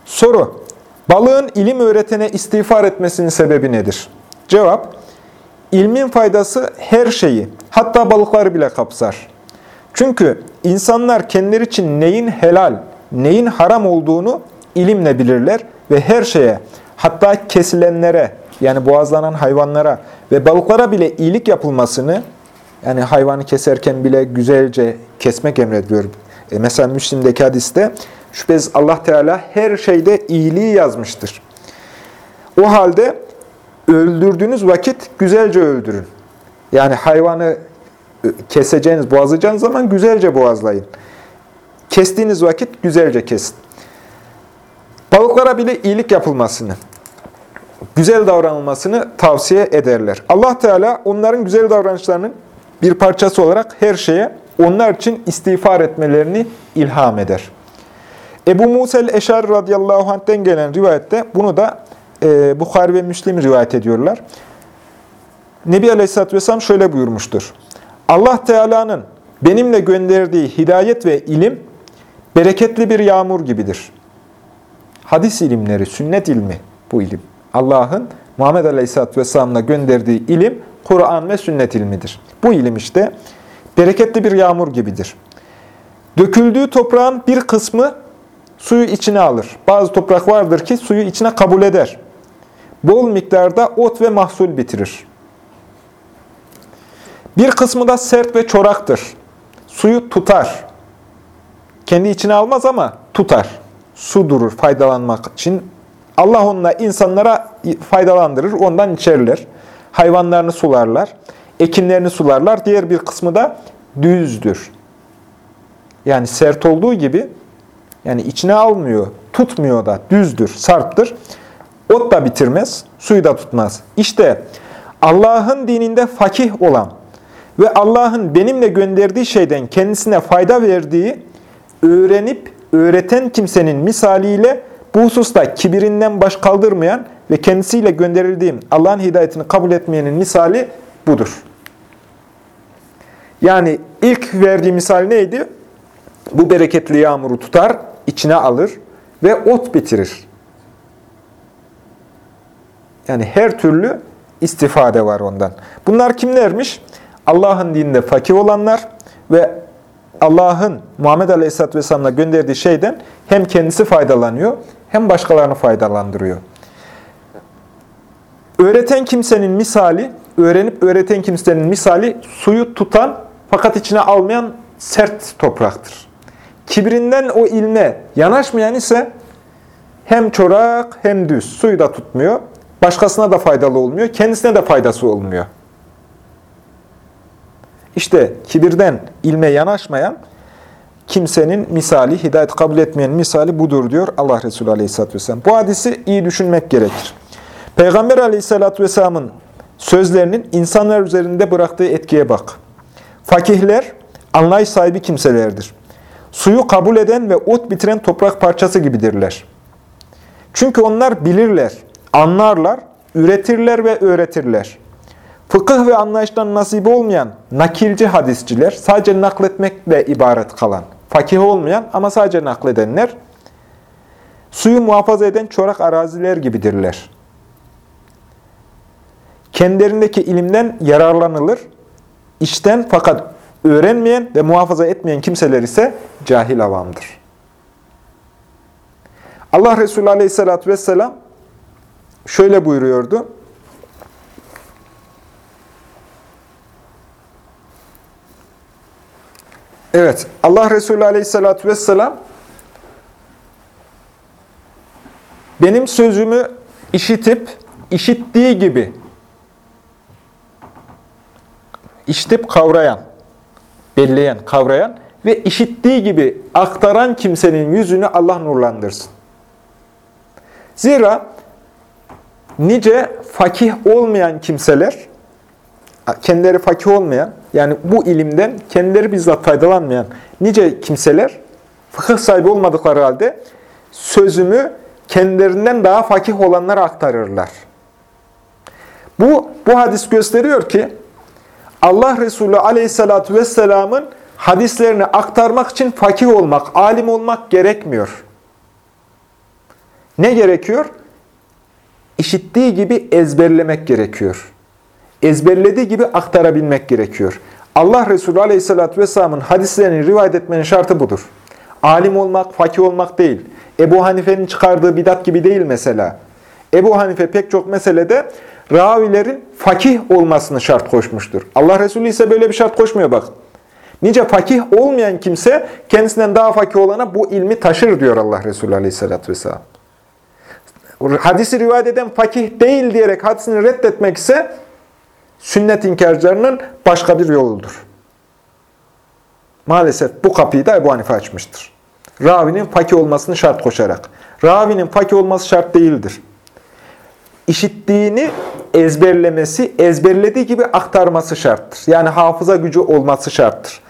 Soru, balığın ilim öğretene istiğfar etmesinin sebebi nedir? Cevap, ilmin faydası her şeyi, hatta balıkları bile kapsar. Çünkü insanlar kendileri için neyin helal, neyin haram olduğunu ilimle bilirler ve her şeye, hatta kesilenlere, yani boğazlanan hayvanlara ve balıklara bile iyilik yapılmasını, yani hayvanı keserken bile güzelce kesmek emrediliyor. E mesela Müslim'deki hadiste, şüphesiz Allah Teala her şeyde iyiliği yazmıştır. O halde öldürdüğünüz vakit güzelce öldürün. Yani hayvanı keseceğiniz, boğazlayacağınız zaman güzelce boğazlayın. Kestiğiniz vakit güzelce kesin. Balıklara bile iyilik yapılmasını, güzel davranılmasını tavsiye ederler. Allah Teala onların güzel davranışlarının bir parçası olarak her şeye onlar için istiğfar etmelerini ilham eder. Ebu Musel Eşar radıyallahu anh'ten gelen rivayette bunu da e, Bukhari ve Müslim rivayet ediyorlar. Nebi Aleyhisselatü Vesselam şöyle buyurmuştur. Allah Teala'nın benimle gönderdiği hidayet ve ilim bereketli bir yağmur gibidir. Hadis ilimleri, sünnet ilmi bu ilim. Allah'ın Muhammed Aleyhisselatü Vesselam'la gönderdiği ilim, Kur'an ve sünnet ilmidir. Bu ilim işte bereketli bir yağmur gibidir. Döküldüğü toprağın bir kısmı suyu içine alır. Bazı toprak vardır ki suyu içine kabul eder. Bol miktarda ot ve mahsul bitirir. Bir kısmı da sert ve çoraktır. Suyu tutar. Kendi içine almaz ama tutar. Su durur faydalanmak için. Allah onunla insanlara faydalandırır, ondan içerler. Hayvanlarını sularlar, ekinlerini sularlar. Diğer bir kısmı da düzdür. Yani sert olduğu gibi, yani içine almıyor, tutmuyor da, düzdür, sarptır. Ot da bitirmez, suyu da tutmaz. İşte Allah'ın dininde fakih olan ve Allah'ın benimle gönderdiği şeyden kendisine fayda verdiği, öğrenip öğreten kimsenin misaliyle bu hususta kibirinden baş kaldırmayan ve kendisiyle gönderildiğim Allah'ın hidayetini kabul etmeyenin misali budur. Yani ilk verdiği misal neydi? Bu bereketli yağmuru tutar, içine alır ve ot bitirir. Yani her türlü istifade var ondan. Bunlar kimlermiş? Allah'ın dininde fakir olanlar ve Allah'ın Muhammed Aleyhisselatü Vesselam'la gönderdiği şeyden hem kendisi faydalanıyor hem başkalarını faydalandırıyor. Öğreten kimsenin misali, öğrenip öğreten kimsenin misali suyu tutan fakat içine almayan sert topraktır. Kibrinden o ilme yanaşmayan ise hem çorak hem düz. Suyu da tutmuyor. Başkasına da faydalı olmuyor. Kendisine de faydası olmuyor. İşte kibirden ilme yanaşmayan kimsenin misali, hidayet kabul etmeyen misali budur diyor Allah Resulü Aleyhisselatü Vesselam. Bu hadisi iyi düşünmek gerekir. Peygamber Aleyhisselatü Vesselam'ın sözlerinin insanlar üzerinde bıraktığı etkiye bak. Fakihler, anlayış sahibi kimselerdir. Suyu kabul eden ve ot bitiren toprak parçası gibidirler. Çünkü onlar bilirler, anlarlar, üretirler ve öğretirler. Fıkıh ve anlayıştan nasibi olmayan nakilci hadisçiler, sadece nakletmekle ibaret kalan, fakih olmayan ama sadece nakledenler, suyu muhafaza eden çorak araziler gibidirler. Kendilerindeki ilimden yararlanılır, işten fakat Öğrenmeyen ve muhafaza etmeyen kimseler ise cahil avamdır. Allah Resulü Aleyhisselatü vesselam şöyle buyuruyordu. Evet, Allah Resulü Aleyhisselatü vesselam benim sözümü işitip, işittiği gibi işitip kavrayan belleyen, kavrayan ve işittiği gibi aktaran kimsenin yüzünü Allah nurlandırsın. Zira nice fakih olmayan kimseler, kendileri fakih olmayan, yani bu ilimden kendileri bizzat faydalanmayan nice kimseler, fıkıh sahibi olmadıkları halde sözümü kendilerinden daha fakih olanlara aktarırlar. Bu, bu hadis gösteriyor ki, Allah Resulü aleyhissalatü vesselamın hadislerini aktarmak için fakih olmak, alim olmak gerekmiyor. Ne gerekiyor? İşittiği gibi ezberlemek gerekiyor. Ezberlediği gibi aktarabilmek gerekiyor. Allah Resulü Aleyhisselatü Vesselam'ın hadislerini rivayet etmenin şartı budur. Alim olmak, fakih olmak değil. Ebu Hanife'nin çıkardığı bidat gibi değil mesela. Ebu Hanife pek çok meselede ravilerin fakih olmasını şart koşmuştur. Allah Resulü ise böyle bir şart koşmuyor bak. Nice fakih olmayan kimse kendisinden daha fakih olana bu ilmi taşır diyor Allah Resulü Aleyhisselatü Vesselam. Hadisi rivayet eden fakih değil diyerek hadisini reddetmek ise sünnet inkarcılarının başka bir yoludur. Maalesef bu kapıyı da Ebu Hanife açmıştır. Ravinin fakih olmasını şart koşarak. Ravinin fakih olması şart değildir. İşittiğini ezberlemesi, ezberlediği gibi aktarması şarttır. Yani hafıza gücü olması şarttır.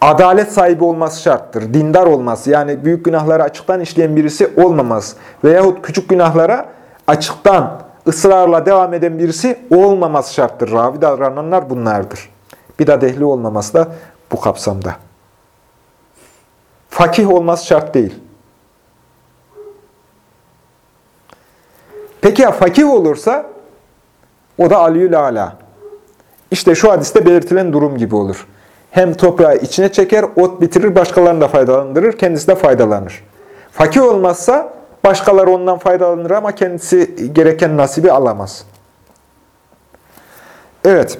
Adalet sahibi olması şarttır. Dindar olması, yani büyük günahları açıktan işleyen birisi olmaması veyahut küçük günahlara açıktan, ısrarla devam eden birisi olmaması şarttır. Ravi davrananlar bunlardır. Bir de dehli olmaması da bu kapsamda. Fakih olması şart değil. Peki ya fakih olursa o da aliyül ala. İşte şu hadiste belirtilen durum gibi olur. Hem toprağı içine çeker, ot bitirir, başkalarını da faydalandırır, kendisi de faydalanır. Fakir olmazsa başkaları ondan faydalanır ama kendisi gereken nasibi alamaz. Evet.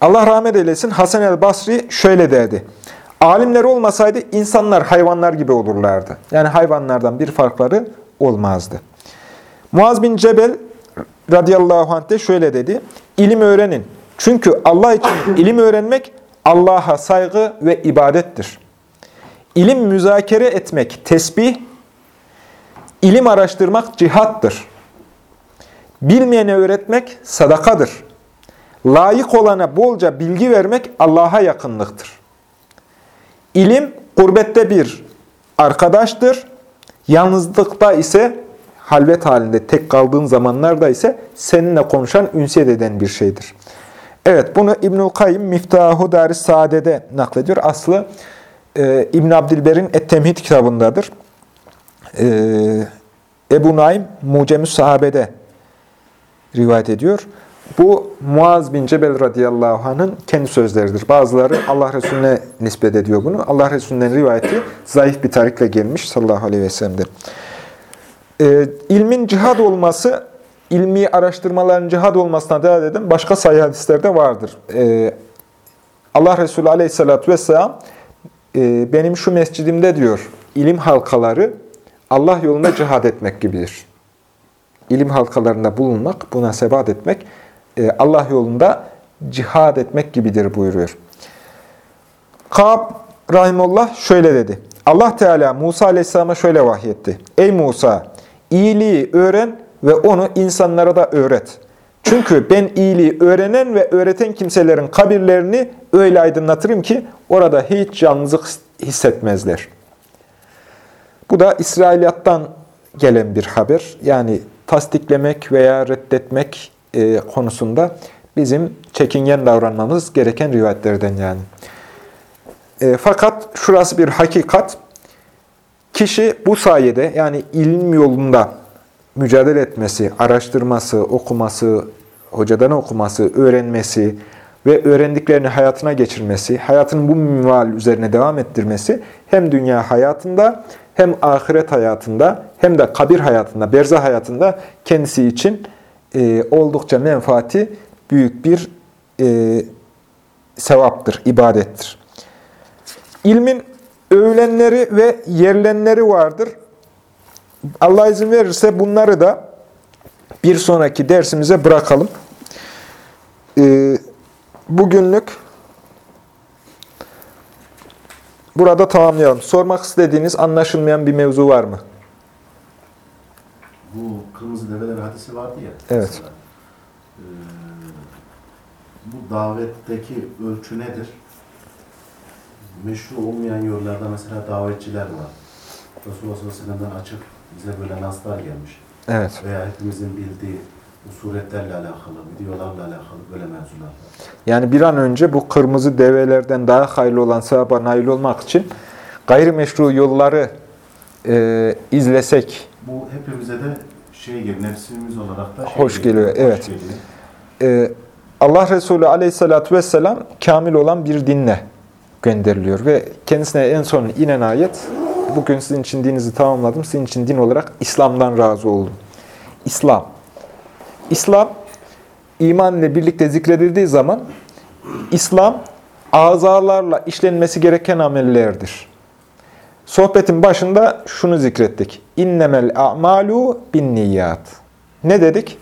Allah rahmet eylesin. Hasan el Basri şöyle derdi. Alimler olmasaydı insanlar hayvanlar gibi olurlardı. Yani hayvanlardan bir farkları olmazdı. Muaz bin Cebel radıyallahu anh de şöyle dedi. İlim öğrenin. Çünkü Allah için ilim öğrenmek Allah'a saygı ve ibadettir. İlim müzakere etmek tesbih, ilim araştırmak cihattır. Bilmeyene öğretmek sadakadır. Layık olana bolca bilgi vermek Allah'a yakınlıktır. İlim gurbette bir arkadaştır. Yalnızlıkta ise halvet halinde tek kaldığın zamanlarda ise seninle konuşan, ünsiyet eden bir şeydir. Evet, bunu İbnül Kayyim Miftahu Daris Saade'de naklediyor. Aslı e, İbn Abdilber'in Et-Temhid kitabındadır. E, Ebu Naim Mucemü Sahabe'de rivayet ediyor. Bu Muaz bin Cebel radıyallahu anh'ın kendi sözleridir. Bazıları Allah Resulüne nispet ediyor bunu. Allah Resulü'nden rivayeti zayıf bir tarikle gelmiş sallallahu aleyhi ve sellem'de. E, ilmin cihad olması, ilmi araştırmaların cihad olmasına delalet eden başka sayı hadislerde vardır. E, Allah Resulü aleyhissalatü vesselam e, benim şu mescidimde diyor, ilim halkaları Allah yolunda cihad etmek gibidir. İlim halkalarında bulunmak, buna sebat etmek, e, Allah yolunda cihad etmek gibidir buyuruyor. Kab Rahimullah şöyle dedi. Allah Teala Musa Aleyhisselam'a şöyle vahyetti. Ey Musa! İyiliği öğren ve onu insanlara da öğret. Çünkü ben iyiliği öğrenen ve öğreten kimselerin kabirlerini öyle aydınlatırım ki orada hiç yalnızlık hissetmezler. Bu da İsrailiyattan gelen bir haber. Yani tasdiklemek veya reddetmek e, konusunda bizim çekingen davranmamız gereken rivayetlerden yani. E, fakat şurası bir hakikat. Kişi bu sayede yani ilim yolunda mücadele etmesi, araştırması, okuması, hocadan okuması, öğrenmesi ve öğrendiklerini hayatına geçirmesi, hayatının bu minval üzerine devam ettirmesi hem dünya hayatında hem ahiret hayatında hem de kabir hayatında, berzah hayatında kendisi için e, oldukça menfaati büyük bir e, sevaptır, ibadettir. İlmin övülenleri ve yerlenleri vardır. Allah izin verirse bunları da bir sonraki dersimize bırakalım. Ee, bugünlük burada tamamlayalım. Sormak istediğiniz, anlaşılmayan bir mevzu var mı? Bu kırmızı develer hadisi vardı ya. Evet. mesela. Ee, bu davetteki ölçü nedir? Meşru olmayan yollarda mesela davetçiler var. Resulullah sallallahu aleyhi ve sellem'den açık bize böyle naslar gelmiş. Evet. Veya hepimizin bildiği suretlerle alakalı, videolarla alakalı böyle mevzular var. Yani bir an önce bu kırmızı develerden daha hayırlı olan sevaba nail olmak için gayrimeşru yolları e, izlesek, Bu hepimize de şey geliyor, nefsimiz olarak da şey Hoş geliyor, evet. geliyor. e, Allah Resulü aleyhissalatü vesselam kamil olan bir dinle gönderiliyor. Ve kendisine en son inen ayet, bugün sizin için dininizi tamamladım, sizin için din olarak İslam'dan razı oldum. İslam. İslam, iman ile birlikte zikredildiği zaman, İslam, azalarla işlenmesi gereken amellerdir. Sohbetin başında şunu zikrettik. İnnemel a'malu bin niyyat. Ne dedik?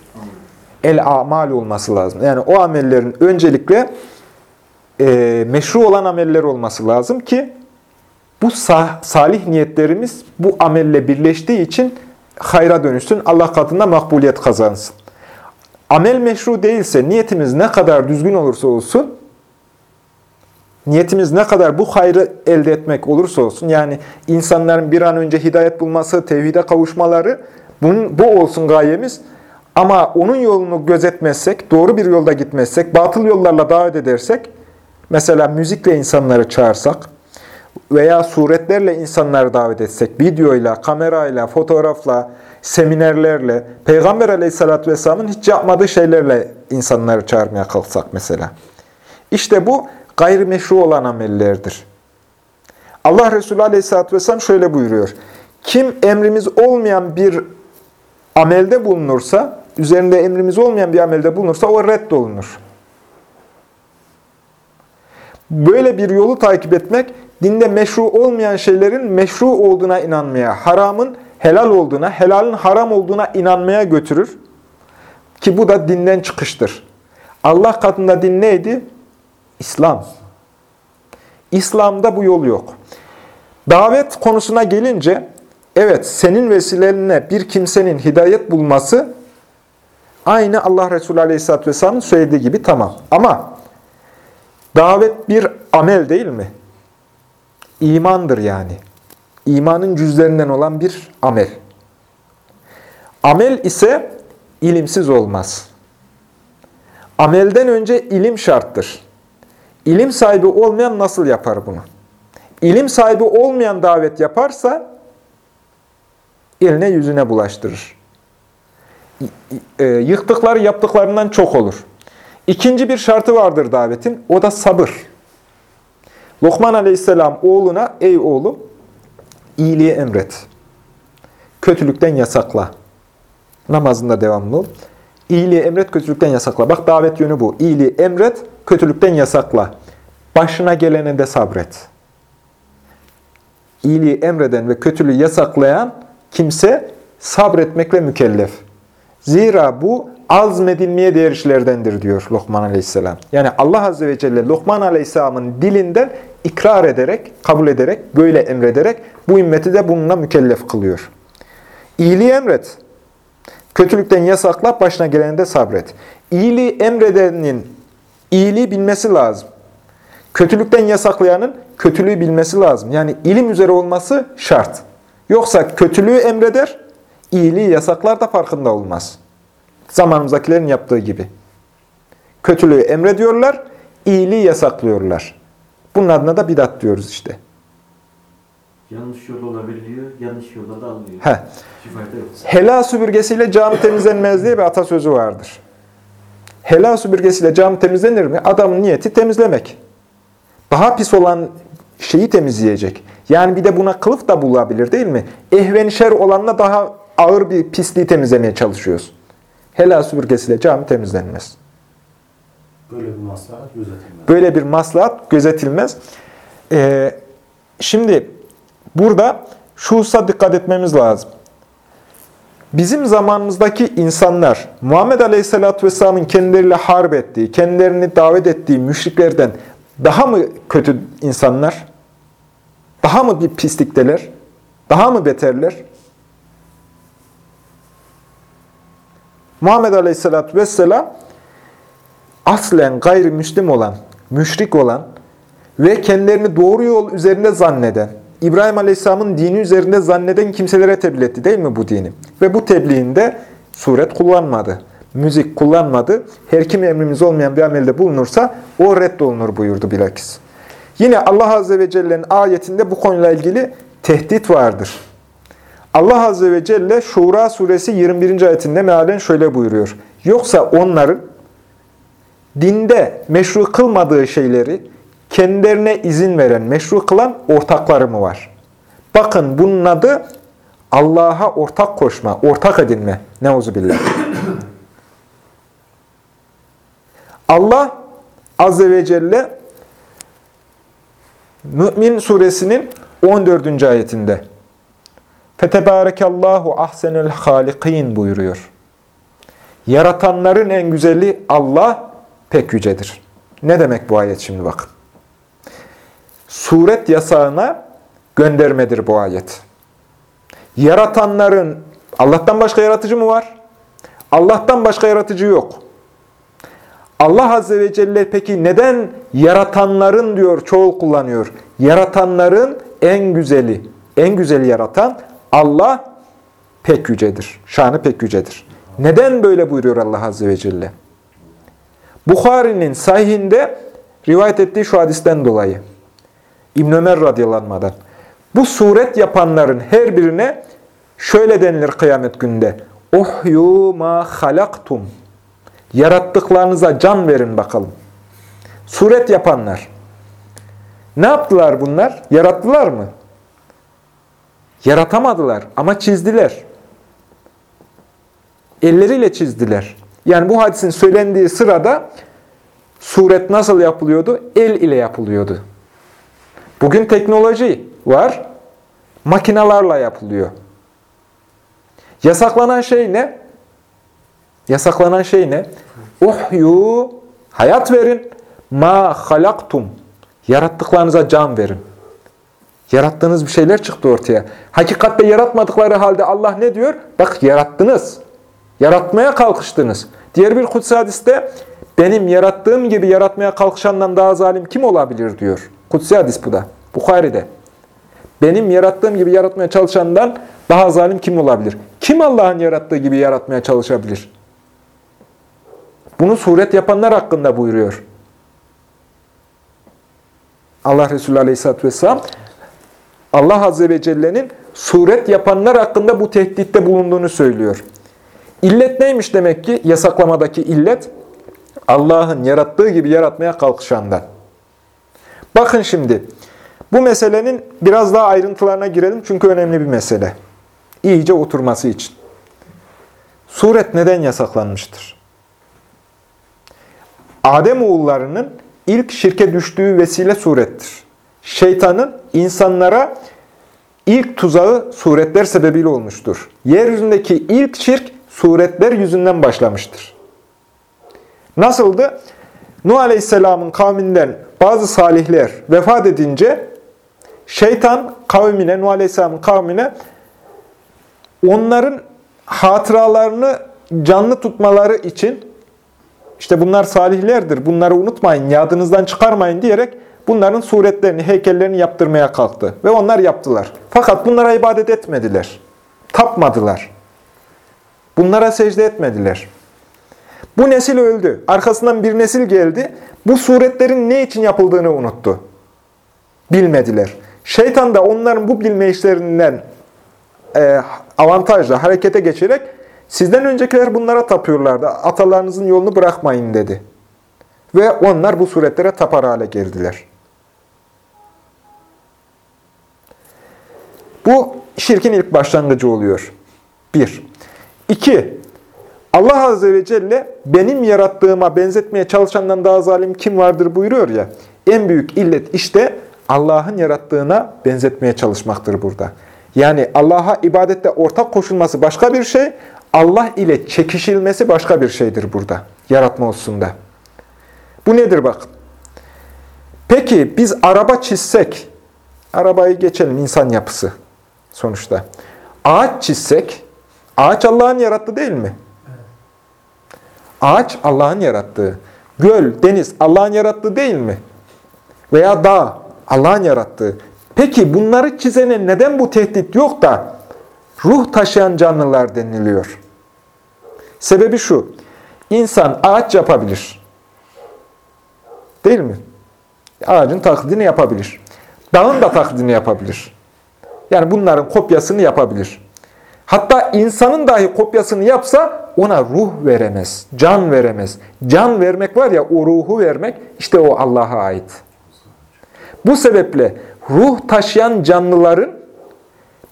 El amal olması lazım. Yani o amellerin öncelikle e, meşru olan ameller olması lazım ki bu sah- salih niyetlerimiz bu amelle birleştiği için hayra dönüşsün, Allah katında makbuliyet kazansın. Amel meşru değilse, niyetimiz ne kadar düzgün olursa olsun, niyetimiz ne kadar bu hayrı elde etmek olursa olsun, yani insanların bir an önce hidayet bulması, tevhide kavuşmaları, bunun, bu olsun gayemiz. Ama onun yolunu gözetmezsek, doğru bir yolda gitmezsek, batıl yollarla davet edersek, mesela müzikle insanları çağırsak veya suretlerle insanları davet etsek, videoyla, kamerayla, fotoğrafla, seminerlerle, Peygamber aleyhissalatü vesselamın hiç yapmadığı şeylerle insanları çağırmaya kalksak mesela. İşte bu gayrimeşru olan amellerdir. Allah Resulü aleyhissalatü vesselam şöyle buyuruyor. Kim emrimiz olmayan bir amelde bulunursa, üzerinde emrimiz olmayan bir amelde bulunursa o reddolunur. Böyle bir yolu takip etmek, dinde meşru olmayan şeylerin meşru olduğuna inanmaya, haramın helal olduğuna, helalin haram olduğuna inanmaya götürür. Ki bu da dinden çıkıştır. Allah katında din neydi? İslam. İslam'da bu yol yok. Davet konusuna gelince, evet senin vesilenle bir kimsenin hidayet bulması aynı Allah Resulü Aleyhisselatü Vesselam'ın söylediği gibi tamam. Ama davet bir amel değil mi? İmandır yani. İmanın cüzlerinden olan bir amel. Amel ise ilimsiz olmaz. Amelden önce ilim şarttır. İlim sahibi olmayan nasıl yapar bunu? İlim sahibi olmayan davet yaparsa eline yüzüne bulaştırır. E, Yıktıkları yaptıklarından çok olur. İkinci bir şartı vardır davetin, o da sabır. Lokman aleyhisselam oğluna, ey oğlum, iyiliği emret. Kötülükten yasakla. Namazında devamlı ol. İyiliği emret, kötülükten yasakla. Bak davet yönü bu. İyiliği emret, kötülükten yasakla. Başına gelene de sabret. İyiliği emreden ve kötülüğü yasaklayan kimse sabretmekle mükellef. Zira bu azmedilmeye değer işlerdendir diyor Lokman Aleyhisselam. Yani Allah Azze ve Celle Lokman Aleyhisselam'ın dilinden ikrar ederek, kabul ederek, böyle emrederek bu ümmeti de bununla mükellef kılıyor. İyiliği emret. Kötülükten yasakla, başına geleni de sabret. İyiliği emredenin iyiliği bilmesi lazım. Kötülükten yasaklayanın kötülüğü bilmesi lazım. Yani ilim üzere olması şart. Yoksa kötülüğü emreder, iyiliği yasaklar da farkında olmaz. Zamanımızdakilerin yaptığı gibi. Kötülüğü emrediyorlar, iyiliği yasaklıyorlar. Bunun adına da bidat diyoruz işte. Yanlış yolda olabiliyor, yanlış yolda da alınıyor. Yok. Helal süpürgesiyle cami temizlenmez diye bir atasözü vardır. Helal süpürgesiyle cami temizlenir mi? Adamın niyeti temizlemek. Daha pis olan şeyi temizleyecek. Yani bir de buna kılıf da bulabilir değil mi? Ehven şer olanla daha ağır bir pisliği temizlemeye çalışıyoruz. Helal süpürgesiyle cami temizlenmez. Böyle bir maslahat gözetilmez. Böyle bir maslahat gözetilmez. Ee, Şimdi burada şu hususa dikkat etmemiz lazım. Bizim zamanımızdaki insanlar Muhammed Aleyhisselatü Vesselam'ın kendileriyle harp ettiği, kendilerini davet ettiği müşriklerden daha mı kötü insanlar? Daha mı bir pislikteler? Daha mı beterler? Muhammed Aleyhisselatü Vesselam aslen gayrimüslim olan, müşrik olan ve kendilerini doğru yol üzerinde zanneden, İbrahim Aleyhisselam'ın dini üzerinde zanneden kimselere tebliğ etti değil mi bu dini? Ve bu tebliğinde suret kullanmadı, müzik kullanmadı. Her kim emrimiz olmayan bir amelde bulunursa o reddolunur buyurdu bilakis. Yine Allah Azze ve Celle'nin ayetinde bu konuyla ilgili tehdit vardır. Allah Azze ve Celle Şura suresi 21. ayetinde mealen şöyle buyuruyor. Yoksa onların dinde meşru kılmadığı şeyleri kendilerine izin veren, meşru kılan ortakları mı var? Bakın bunun adı Allah'a ortak koşma, ortak edinme. Neuzubillah. Allah Azze ve Celle Mü'min suresinin 14. ayetinde Fetebârekallahu ahsenel halikin buyuruyor. Yaratanların en güzeli Allah pek yücedir. Ne demek bu ayet şimdi bakın. Suret yasağına göndermedir bu ayet. Yaratanların, Allah'tan başka yaratıcı mı var? Allah'tan başka yaratıcı yok. Allah Azze ve Celle peki neden yaratanların diyor, çoğul kullanıyor. Yaratanların en güzeli, en güzeli yaratan Allah pek yücedir. Şanı pek yücedir. Neden böyle buyuruyor Allah Azze ve Celle? Bukhari'nin sahihinde rivayet ettiği şu hadisten dolayı. İbn Ömer radıyallahu Bu suret yapanların her birine şöyle denilir kıyamet günde. Uhyu ma halaktum. Yarattıklarınıza can verin bakalım. Suret yapanlar. Ne yaptılar bunlar? Yarattılar mı? Yaratamadılar ama çizdiler. Elleriyle çizdiler. Yani bu hadisin söylendiği sırada suret nasıl yapılıyordu? El ile yapılıyordu. Bugün teknoloji var. Makinalarla yapılıyor. Yasaklanan şey ne? Yasaklanan şey ne? Uhyu, hayat verin. Ma halaktum, yarattıklarınıza can verin. Yarattığınız bir şeyler çıktı ortaya. Hakikatte yaratmadıkları halde Allah ne diyor? Bak yarattınız. Yaratmaya kalkıştınız. Diğer bir kutsi hadiste benim yarattığım gibi yaratmaya kalkışandan daha zalim kim olabilir diyor. Kutsi hadis bu da. Bukhari'de. Benim yarattığım gibi yaratmaya çalışandan daha zalim kim olabilir? Kim Allah'ın yarattığı gibi yaratmaya çalışabilir? Bunu suret yapanlar hakkında buyuruyor. Allah Resulü Aleyhisselatü Vesselam Allah Azze ve Celle'nin suret yapanlar hakkında bu tehditte bulunduğunu söylüyor. İllet neymiş demek ki? Yasaklamadaki illet Allah'ın yarattığı gibi yaratmaya kalkışandan. Bakın şimdi bu meselenin biraz daha ayrıntılarına girelim çünkü önemli bir mesele. İyice oturması için. Suret neden yasaklanmıştır? Adem oğullarının ilk şirke düştüğü vesile surettir. Şeytanın insanlara ilk tuzağı suretler sebebiyle olmuştur. Yeryüzündeki ilk şirk suretler yüzünden başlamıştır. Nasıldı? Nuh Aleyhisselam'ın kavminden bazı salihler vefat edince şeytan kavmine, Nuh Aleyhisselam'ın kavmine onların hatıralarını canlı tutmaları için işte bunlar salihlerdir, bunları unutmayın, yadınızdan çıkarmayın diyerek bunların suretlerini, heykellerini yaptırmaya kalktı. Ve onlar yaptılar. Fakat bunlara ibadet etmediler. Tapmadılar. Bunlara secde etmediler. Bu nesil öldü. Arkasından bir nesil geldi. Bu suretlerin ne için yapıldığını unuttu. Bilmediler. Şeytan da onların bu bilme işlerinden e, avantajla harekete geçerek sizden öncekiler bunlara tapıyorlardı. Atalarınızın yolunu bırakmayın dedi. Ve onlar bu suretlere tapar hale geldiler. Bu şirkin ilk başlangıcı oluyor. Bir. İki. Allah Azze ve Celle benim yarattığıma benzetmeye çalışandan daha zalim kim vardır buyuruyor ya. En büyük illet işte Allah'ın yarattığına benzetmeye çalışmaktır burada. Yani Allah'a ibadette ortak koşulması başka bir şey, Allah ile çekişilmesi başka bir şeydir burada, yaratma hususunda. Bu nedir bak? Peki biz araba çizsek, arabayı geçelim insan yapısı sonuçta. Ağaç çizsek, ağaç Allah'ın yarattığı değil mi? Ağaç Allah'ın yarattığı. Göl, deniz Allah'ın yarattığı değil mi? Veya dağ Allah'ın yarattığı. Peki bunları çizene neden bu tehdit yok da ruh taşıyan canlılar deniliyor? Sebebi şu. İnsan ağaç yapabilir. Değil mi? Ağacın taklidini yapabilir. Dağın da taklidini yapabilir. Yani bunların kopyasını yapabilir. Hatta insanın dahi kopyasını yapsa ona ruh veremez, can veremez. Can vermek var ya o ruhu vermek işte o Allah'a ait. Bu sebeple ruh taşıyan canlıların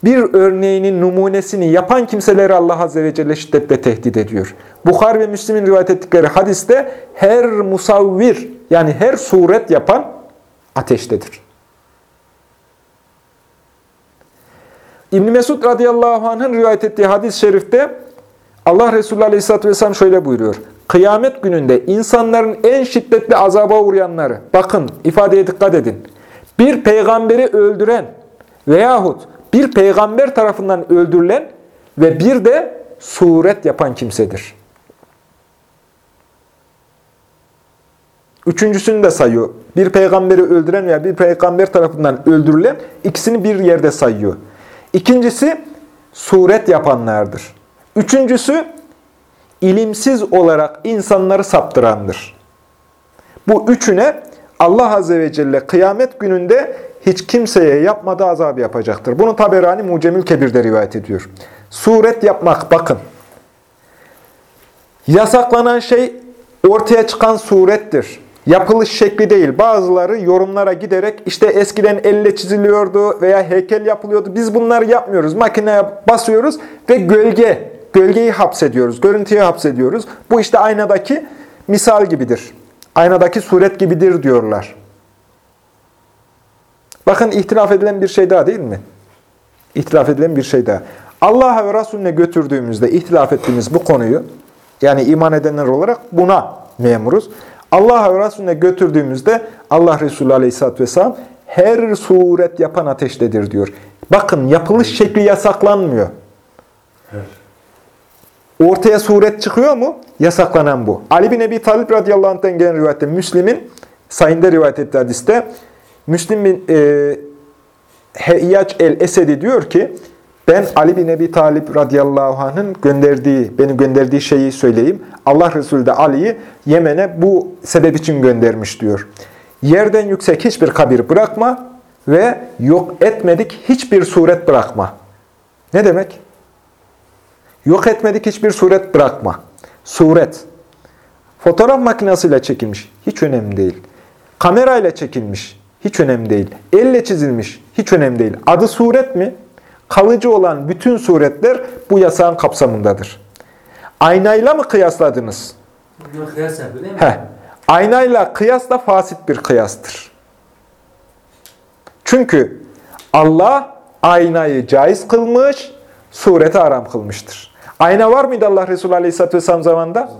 bir örneğinin numunesini yapan kimseleri Allah Azze ve Celle şiddetle tehdit ediyor. Bukhar ve Müslim'in rivayet ettikleri hadiste her musavvir yani her suret yapan ateştedir. İbn Mesud radıyallahu anh'ın rivayet ettiği hadis-i şerifte Allah Resulü aleyhisselatü vesselam şöyle buyuruyor. Kıyamet gününde insanların en şiddetli azaba uğrayanları, bakın ifadeye dikkat edin. Bir peygamberi öldüren veyahut bir peygamber tarafından öldürülen ve bir de suret yapan kimsedir. Üçüncüsünü de sayıyor. Bir peygamberi öldüren veya bir peygamber tarafından öldürülen ikisini bir yerde sayıyor. İkincisi suret yapanlardır. Üçüncüsü ilimsiz olarak insanları saptırandır. Bu üçüne Allah Azze ve Celle kıyamet gününde hiç kimseye yapmadığı azabı yapacaktır. Bunu Taberani Mucemül Kebir'de rivayet ediyor. Suret yapmak bakın. Yasaklanan şey ortaya çıkan surettir. Yapılış şekli değil. Bazıları yorumlara giderek işte eskiden elle çiziliyordu veya heykel yapılıyordu. Biz bunları yapmıyoruz. Makineye basıyoruz ve gölge, gölgeyi hapsediyoruz. Görüntüyü hapsediyoruz. Bu işte aynadaki misal gibidir. Aynadaki suret gibidir diyorlar. Bakın ihtilaf edilen bir şey daha değil mi? İhtilaf edilen bir şey daha. Allah'a ve Resulüne götürdüğümüzde ihtilaf ettiğimiz bu konuyu, yani iman edenler olarak buna memuruz. Allah'a ve Resulüne götürdüğümüzde Allah Resulü Aleyhisselatü Vesselam her suret yapan ateştedir diyor. Bakın yapılış şekli yasaklanmıyor. Ortaya suret çıkıyor mu? Yasaklanan bu. Ali bin Ebi Talib radıyallahu anh'tan gelen rivayette Müslim'in sayında rivayet ettiği hadiste Müslim bin e, Heyyac el-Esedi diyor ki ben Ali bin Ebi Talib radıyallahu anh'ın gönderdiği, beni gönderdiği şeyi söyleyeyim. Allah Resulü de Ali'yi Yemen'e bu sebep için göndermiş diyor. Yerden yüksek hiçbir kabir bırakma ve yok etmedik hiçbir suret bırakma. Ne demek? Yok etmedik hiçbir suret bırakma. Suret. Fotoğraf makinesiyle çekilmiş. Hiç önemli değil. Kamerayla çekilmiş. Hiç önemli değil. Elle çizilmiş. Hiç önemli değil. Adı suret mi? Kalıcı olan bütün suretler bu yasağın kapsamındadır. Aynayla mı kıyasladınız? Bunu kıyas yapıyor değil mi? Heh. Aynayla kıyas da fasit bir kıyastır. Çünkü Allah aynayı caiz kılmış, sureti haram kılmıştır. Ayna var mıydı Allah Resulü Aleyhisselatü Vesselam zamanında?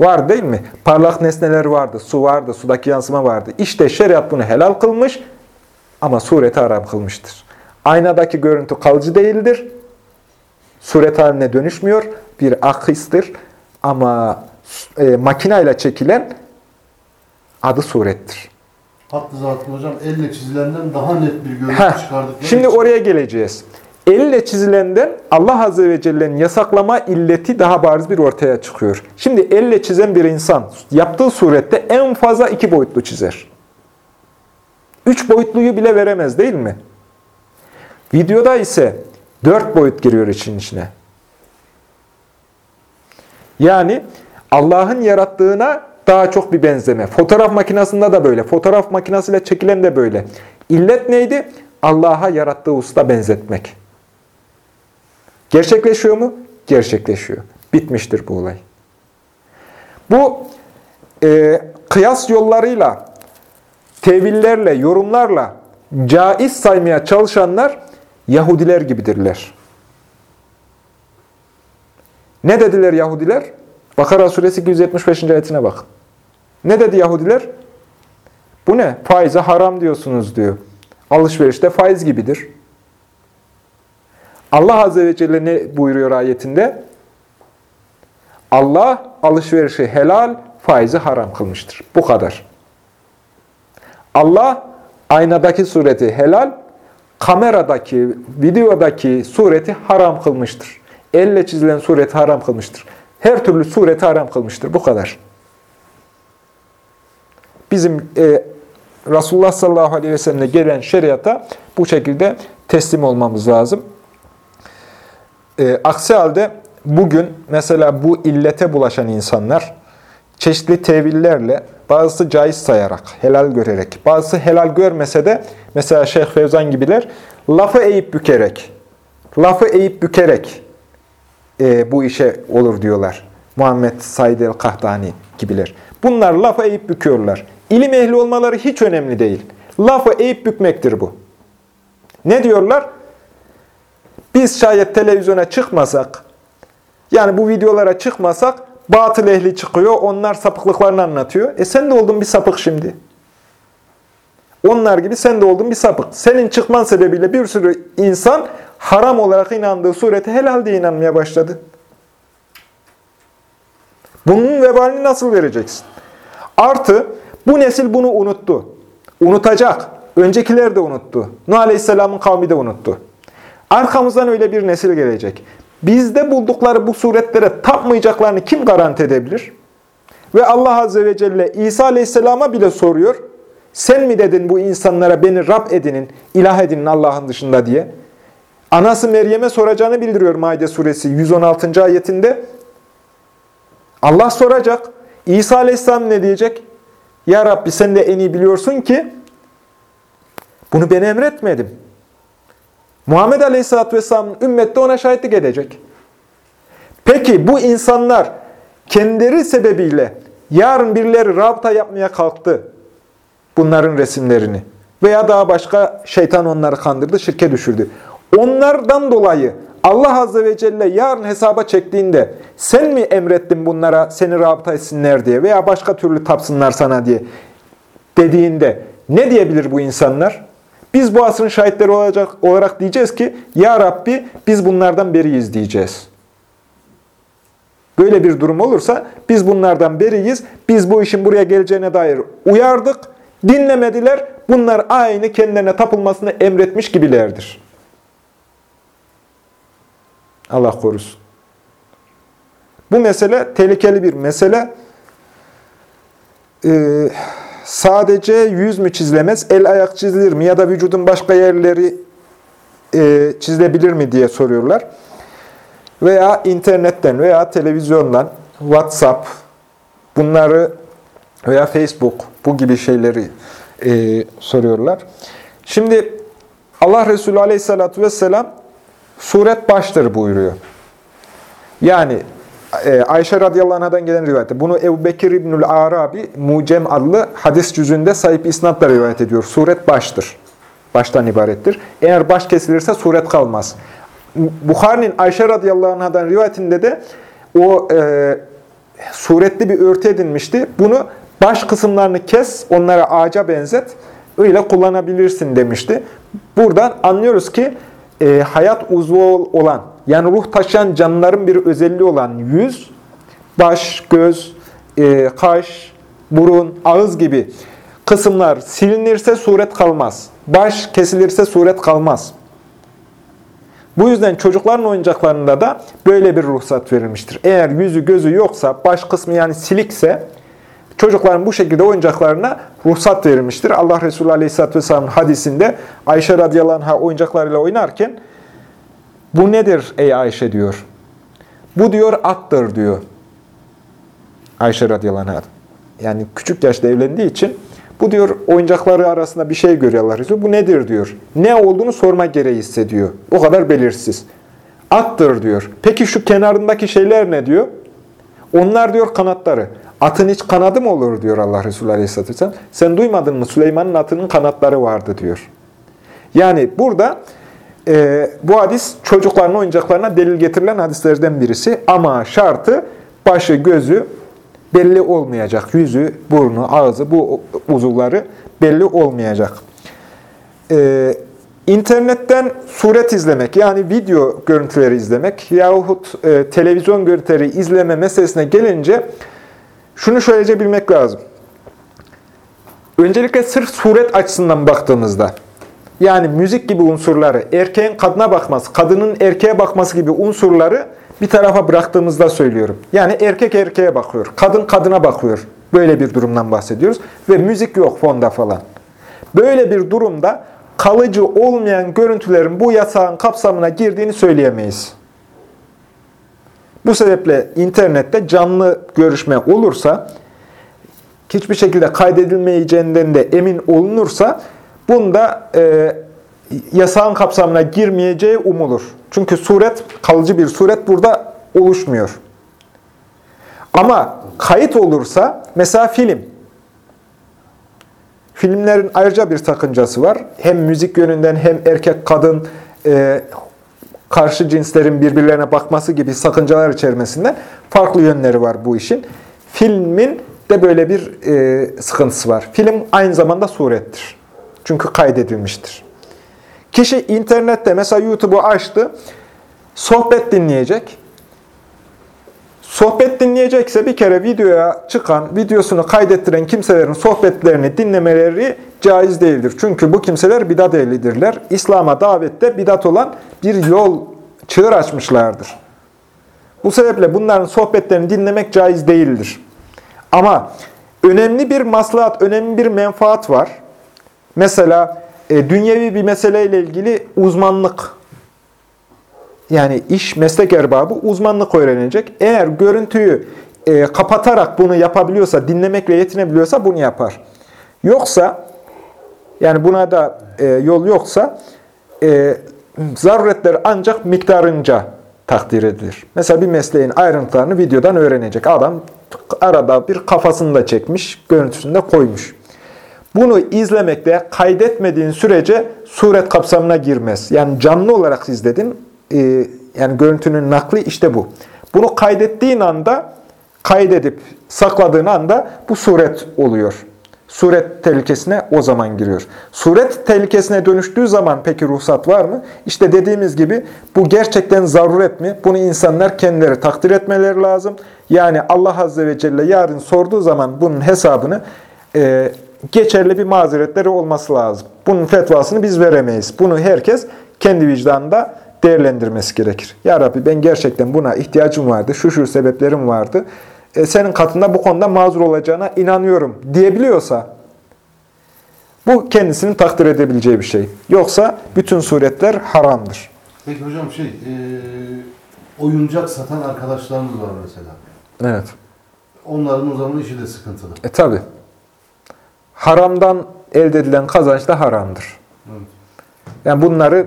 Var değil mi? Parlak nesneler vardı, su vardı, sudaki yansıma vardı. İşte şeriat bunu helal kılmış ama sureti haram kılmıştır. Aynadaki görüntü kalıcı değildir. Suret haline dönüşmüyor. Bir akhistir. Ama e, makinayla çekilen adı surettir. Hattı zaten hocam elle çizilenden daha net bir görüntü Heh, çıkardıkları Şimdi için oraya geleceğiz. Elle çizilenden Allah Azze ve Celle'nin yasaklama illeti daha bariz bir ortaya çıkıyor. Şimdi elle çizen bir insan yaptığı surette en fazla iki boyutlu çizer. Üç boyutluyu bile veremez değil mi? Videoda ise dört boyut giriyor için içine. Yani Allah'ın yarattığına daha çok bir benzeme. Fotoğraf makinesinde de böyle. Fotoğraf makinesiyle çekilen de böyle. İllet neydi? Allah'a yarattığı usta benzetmek. Gerçekleşiyor mu? Gerçekleşiyor. Bitmiştir bu olay. Bu e, kıyas yollarıyla, tevillerle, yorumlarla caiz saymaya çalışanlar Yahudiler gibidirler. Ne dediler Yahudiler? Bakara suresi 275. ayetine bak. Ne dedi Yahudiler? Bu ne? Faize haram diyorsunuz diyor. Alışverişte faiz gibidir. Allah Azze ve Celle ne buyuruyor ayetinde? Allah alışverişi helal, faizi haram kılmıştır. Bu kadar. Allah aynadaki sureti helal, kameradaki, videodaki sureti haram kılmıştır. Elle çizilen sureti haram kılmıştır. Her türlü sureti haram kılmıştır. Bu kadar. Bizim e, Resulullah sallallahu aleyhi ve sellem'e gelen şeriata bu şekilde teslim olmamız lazım. E, aksi halde bugün mesela bu illete bulaşan insanlar çeşitli tevillerle, bazısı caiz sayarak, helal görerek, bazısı helal görmese de mesela Şeyh Fevzan gibiler lafı eğip bükerek, lafı eğip bükerek e, bu işe olur diyorlar. Muhammed Said el-Kahtani gibiler. Bunlar lafı eğip büküyorlar. İlim ehli olmaları hiç önemli değil. Lafı eğip bükmektir bu. Ne diyorlar? Biz şayet televizyona çıkmasak, yani bu videolara çıkmasak, batıl ehli çıkıyor, onlar sapıklıklarını anlatıyor. E sen de oldun bir sapık şimdi. Onlar gibi sen de oldun bir sapık. Senin çıkman sebebiyle bir sürü insan haram olarak inandığı surete helal diye inanmaya başladı. Bunun vebalini nasıl vereceksin? Artı bu nesil bunu unuttu. Unutacak. Öncekiler de unuttu. Nuh Aleyhisselam'ın kavmi de unuttu. Arkamızdan öyle bir nesil gelecek. Bizde buldukları bu suretlere tapmayacaklarını kim garanti edebilir? Ve Allah Azze ve Celle İsa Aleyhisselam'a bile soruyor. Sen mi dedin bu insanlara beni Rab edinin, ilah edinin Allah'ın dışında diye? Anası Meryem'e soracağını bildiriyor Maide suresi 116. ayetinde. Allah soracak. İsa Aleyhisselam ne diyecek? Ya Rabbi sen de en iyi biliyorsun ki bunu ben emretmedim. Muhammed Aleyhisselatü Vesselam'ın ümmette ona şahitlik edecek. Peki bu insanlar kendileri sebebiyle yarın birileri rabıta yapmaya kalktı bunların resimlerini veya daha başka şeytan onları kandırdı, şirke düşürdü. Onlardan dolayı Allah Azze ve Celle yarın hesaba çektiğinde sen mi emrettin bunlara seni rabıta etsinler diye veya başka türlü tapsınlar sana diye dediğinde ne diyebilir bu insanlar? Biz bu asrın şahitleri olacak olarak diyeceğiz ki Ya Rabbi biz bunlardan beriyiz diyeceğiz. Böyle bir durum olursa biz bunlardan beriyiz. Biz bu işin buraya geleceğine dair uyardık. Dinlemediler. Bunlar aynı kendilerine tapılmasını emretmiş gibilerdir. Allah korusun. Bu mesele tehlikeli bir mesele. Ee, sadece yüz mü çizilemez, el ayak çizilir mi ya da vücudun başka yerleri e, çizilebilir mi diye soruyorlar. Veya internetten veya televizyondan, WhatsApp, bunları veya Facebook, bu gibi şeyleri e, soruyorlar. Şimdi Allah Resulü Aleyhisselatü Vesselam suret baştır buyuruyor. Yani Ayşe radıyallahu anh'dan gelen rivayette. Bunu Ebu Bekir İbnül Arabi Mucem adlı hadis cüzünde sahip isnatla rivayet ediyor. Suret baştır. Baştan ibarettir. Eğer baş kesilirse suret kalmaz. Bukhari'nin Ayşe radıyallahu anh'dan rivayetinde de o e, suretli bir örtü edinmişti. Bunu baş kısımlarını kes, onlara ağaca benzet, öyle kullanabilirsin demişti. Buradan anlıyoruz ki e, hayat uzvu olan, yani ruh taşıyan canlıların bir özelliği olan yüz, baş, göz, e, kaş, burun, ağız gibi kısımlar silinirse suret kalmaz. Baş kesilirse suret kalmaz. Bu yüzden çocukların oyuncaklarında da böyle bir ruhsat verilmiştir. Eğer yüzü gözü yoksa, baş kısmı yani silikse, çocukların bu şekilde oyuncaklarına ruhsat verilmiştir. Allah Resulü Aleyhisselatü Vesselam'ın hadisinde Ayşe radıyallahu anh'a oyuncaklarıyla oynarken, bu nedir ey Ayşe diyor. Bu diyor attır diyor. Ayşe radıyallahu anh. Yani küçük yaşta evlendiği için bu diyor oyuncakları arasında bir şey görüyorlar. Bu nedir diyor. Ne olduğunu sorma gereği hissediyor. O kadar belirsiz. Attır diyor. Peki şu kenarındaki şeyler ne diyor? Onlar diyor kanatları. Atın hiç kanadı mı olur diyor Allah Resulü Aleyhisselatü Vesselam. Sen duymadın mı Süleyman'ın atının kanatları vardı diyor. Yani burada e, bu hadis çocukların oyuncaklarına delil getirilen hadislerden birisi. Ama şartı başı, gözü belli olmayacak. Yüzü, burnu, ağzı bu uzuvları belli olmayacak. Ee, internetten suret izlemek, yani video görüntüleri izlemek yahut e, televizyon görüntüleri izleme meselesine gelince şunu şöylece bilmek lazım. Öncelikle sırf suret açısından baktığımızda, yani müzik gibi unsurları, erkeğin kadına bakması, kadının erkeğe bakması gibi unsurları bir tarafa bıraktığımızda söylüyorum. Yani erkek erkeğe bakıyor, kadın kadına bakıyor. Böyle bir durumdan bahsediyoruz. Ve müzik yok fonda falan. Böyle bir durumda kalıcı olmayan görüntülerin bu yasağın kapsamına girdiğini söyleyemeyiz. Bu sebeple internette canlı görüşme olursa, hiçbir şekilde kaydedilmeyeceğinden de emin olunursa, bunda e, yasağın kapsamına girmeyeceği umulur. Çünkü suret, kalıcı bir suret burada oluşmuyor. Ama kayıt olursa, mesela film, Filmlerin ayrıca bir sakıncası var. Hem müzik yönünden hem erkek kadın e, karşı cinslerin birbirlerine bakması gibi sakıncalar içermesinden farklı yönleri var bu işin. Filmin de böyle bir e, sıkıntısı var. Film aynı zamanda surettir. Çünkü kaydedilmiştir. Kişi internette mesela YouTube'u açtı, sohbet dinleyecek. Sohbet dinleyecekse bir kere videoya çıkan, videosunu kaydettiren kimselerin sohbetlerini dinlemeleri caiz değildir. Çünkü bu kimseler bidat ehlidirler. İslam'a davette bidat olan bir yol, çığır açmışlardır. Bu sebeple bunların sohbetlerini dinlemek caiz değildir. Ama önemli bir maslahat, önemli bir menfaat var. Mesela e, dünyevi bir meseleyle ilgili uzmanlık yani iş, meslek erbabı uzmanlık öğrenecek. Eğer görüntüyü e, kapatarak bunu yapabiliyorsa, dinlemekle yetinebiliyorsa bunu yapar. Yoksa, yani buna da e, yol yoksa, e, zaruretler ancak miktarınca takdir edilir. Mesela bir mesleğin ayrıntılarını videodan öğrenecek. Adam arada bir kafasını da çekmiş, görüntüsünü de koymuş. Bunu izlemekte kaydetmediğin sürece suret kapsamına girmez. Yani canlı olarak izledin, e, yani görüntünün nakli işte bu. Bunu kaydettiğin anda, kaydedip sakladığın anda bu suret oluyor. Suret tehlikesine o zaman giriyor. Suret tehlikesine dönüştüğü zaman peki ruhsat var mı? İşte dediğimiz gibi bu gerçekten zaruret mi? Bunu insanlar kendileri takdir etmeleri lazım. Yani Allah Azze ve Celle yarın sorduğu zaman bunun hesabını e, geçerli bir mazeretleri olması lazım. Bunun fetvasını biz veremeyiz. Bunu herkes kendi vicdanında değerlendirmesi gerekir. Ya Rabbi ben gerçekten buna ihtiyacım vardı, şu şu sebeplerim vardı. E, senin katında bu konuda mazur olacağına inanıyorum diyebiliyorsa bu kendisinin takdir edebileceği bir şey. Yoksa bütün suretler haramdır. Peki hocam şey, e, oyuncak satan arkadaşlarımız var mesela. Evet. Onların o zaman işi de sıkıntılı. E tabi. Haramdan elde edilen kazanç da haramdır. Yani bunları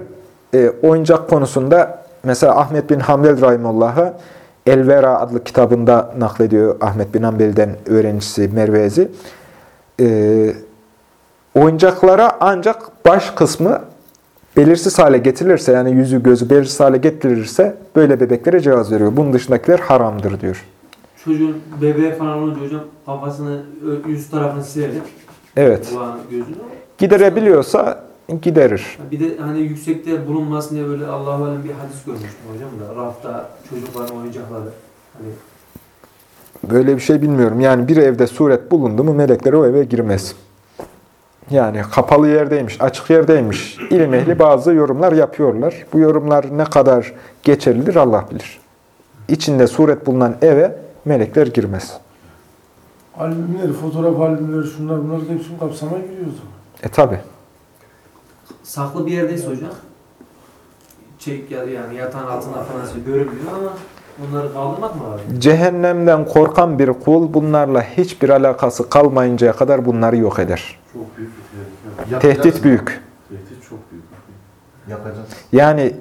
e, oyuncak konusunda mesela Ahmet bin Hanbel Rahimullah'ı Elvera adlı kitabında naklediyor Ahmet bin Hanbel'den öğrencisi Mervezi. E, oyuncaklara ancak baş kısmı belirsiz hale getirilirse, yani yüzü gözü belirsiz hale getirilirse böyle bebeklere cevaz veriyor. Bunun dışındakiler haramdır diyor. Çocuğun bebeğe falan olunca hocam kafasını, yüz tarafını silelim. Evet. Kulağını, gözünü. Giderebiliyorsa giderir. Bir de hani yüksekte bulunmasın diye böyle Allah'u alem bir hadis görmüştüm hocam da. Rafta çocukların oyuncakları. Hani Böyle bir şey bilmiyorum. Yani bir evde suret bulundu mu melekler o eve girmez. Yani kapalı yerdeymiş, açık yerdeymiş. İlim ehli bazı yorumlar yapıyorlar. Bu yorumlar ne kadar geçerlidir Allah bilir. İçinde suret bulunan eve melekler girmez. Albümler, fotoğraf albümleri, şunlar bunlar da hepsinin kapsama giriyor o zaman. E tabi. saklı bir yerdeyse hocam. Çek ya yani yatağın altına falan şey görünmüyor ama onları kaldırmak mı lazım? Cehennemden korkan bir kul bunlarla hiçbir alakası kalmayıncaya kadar bunları yok eder. Çok büyük bir tehlike. Tehdit büyük. Tehdit çok büyük. Yapacağız. Yani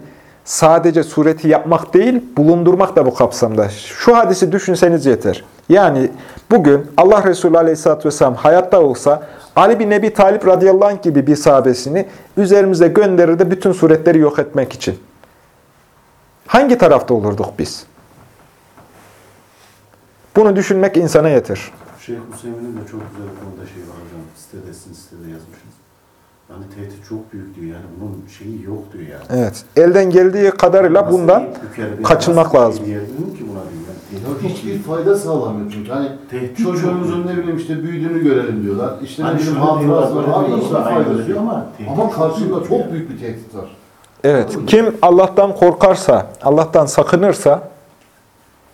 sadece sureti yapmak değil, bulundurmak da bu kapsamda. Şu hadisi düşünseniz yeter. Yani bugün Allah Resulü Aleyhisselatü Vesselam hayatta olsa Ali bin Ebi Talip radıyallahu anh gibi bir sahabesini üzerimize gönderirdi bütün suretleri yok etmek için. Hangi tarafta olurduk biz? Bunu düşünmek insana yeter. Şeyh Hüseyin'in de çok güzel bir konuda şey var hocam. Sitede, sitede yazmışsınız. Yani tehdit çok büyük diyor yani. Bunun şeyi yok diyor yani. Evet. Elden geldiği kadarıyla Nasıl bundan bir kaçınmak nasıl lazım. Diyebilirim ki buna diyor. Yani Ya tehdit hiçbir fayda sağlamıyor çünkü. Hani Tehdit çocuğumuzun ne bileyim işte büyüdüğünü görelim diyorlar. İşte Hani şöyle hatırası var. Abi hiçbir aynı faydası yok. ama Ama çok karşında büyük çok büyük bir tehdit var. Evet. Kim Allah'tan korkarsa, Allah'tan sakınırsa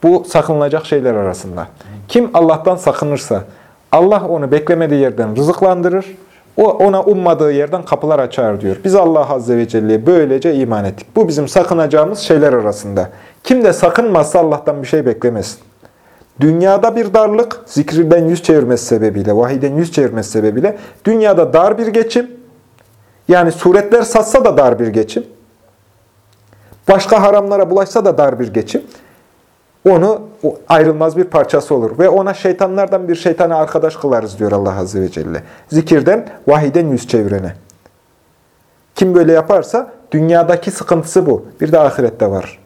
bu sakınılacak şeyler arasında. Kim Allah'tan sakınırsa Allah onu beklemediği yerden rızıklandırır. O ona ummadığı yerden kapılar açar diyor. Biz Allah Azze ve Celle'ye böylece iman ettik. Bu bizim sakınacağımız şeyler arasında. Kim de sakınmazsa Allah'tan bir şey beklemesin. Dünyada bir darlık, zikirden yüz çevirmesi sebebiyle, vahiden yüz çevirmesi sebebiyle, dünyada dar bir geçim, yani suretler satsa da dar bir geçim, başka haramlara bulaşsa da dar bir geçim, onu ayrılmaz bir parçası olur. Ve ona şeytanlardan bir şeytana arkadaş kılarız diyor Allah Azze ve Celle. Zikirden, vahiden yüz çevirene. Kim böyle yaparsa dünyadaki sıkıntısı bu. Bir de ahirette var.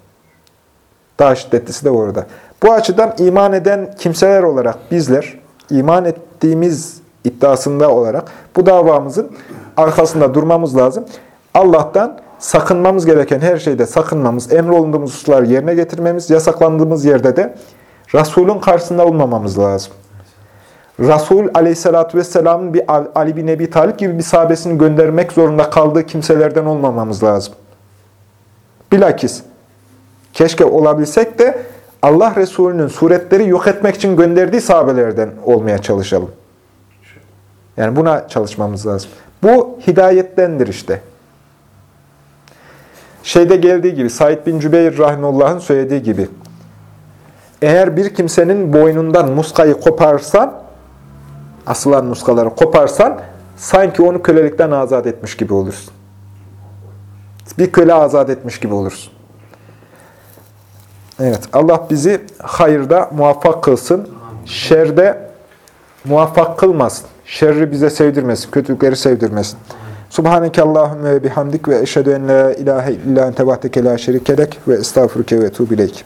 Daha şiddetlisi de orada. Bu açıdan iman eden kimseler olarak bizler, iman ettiğimiz iddiasında olarak bu davamızın arkasında durmamız lazım. Allah'tan sakınmamız gereken her şeyde sakınmamız, emrolunduğumuz hususları yerine getirmemiz, yasaklandığımız yerde de Resul'ün karşısında olmamamız lazım. Resul aleyhissalatü vesselamın bir Al- Ali bin Ebi Talip gibi bir sahabesini göndermek zorunda kaldığı kimselerden olmamamız lazım. Bilakis keşke olabilsek de Allah Resulü'nün suretleri yok etmek için gönderdiği sahabelerden olmaya çalışalım. Yani buna çalışmamız lazım. Bu hidayettendir işte. Şeyde geldiği gibi, Said bin Cübeyr Rahimullah'ın söylediği gibi, eğer bir kimsenin boynundan muskayı koparsan, asılan muskaları koparsan, sanki onu kölelikten azat etmiş gibi olursun. Bir köle azat etmiş gibi olursun. Evet, Allah bizi hayırda muvaffak kılsın, şerde muvaffak kılmasın. Şerri bize sevdirmesin, kötülükleri sevdirmesin. Subhaneke Allahümme bihamdik ve eşhedü en la ilahe illa ente vahdeke la şerikelek ve estağfurke ve etubileyk.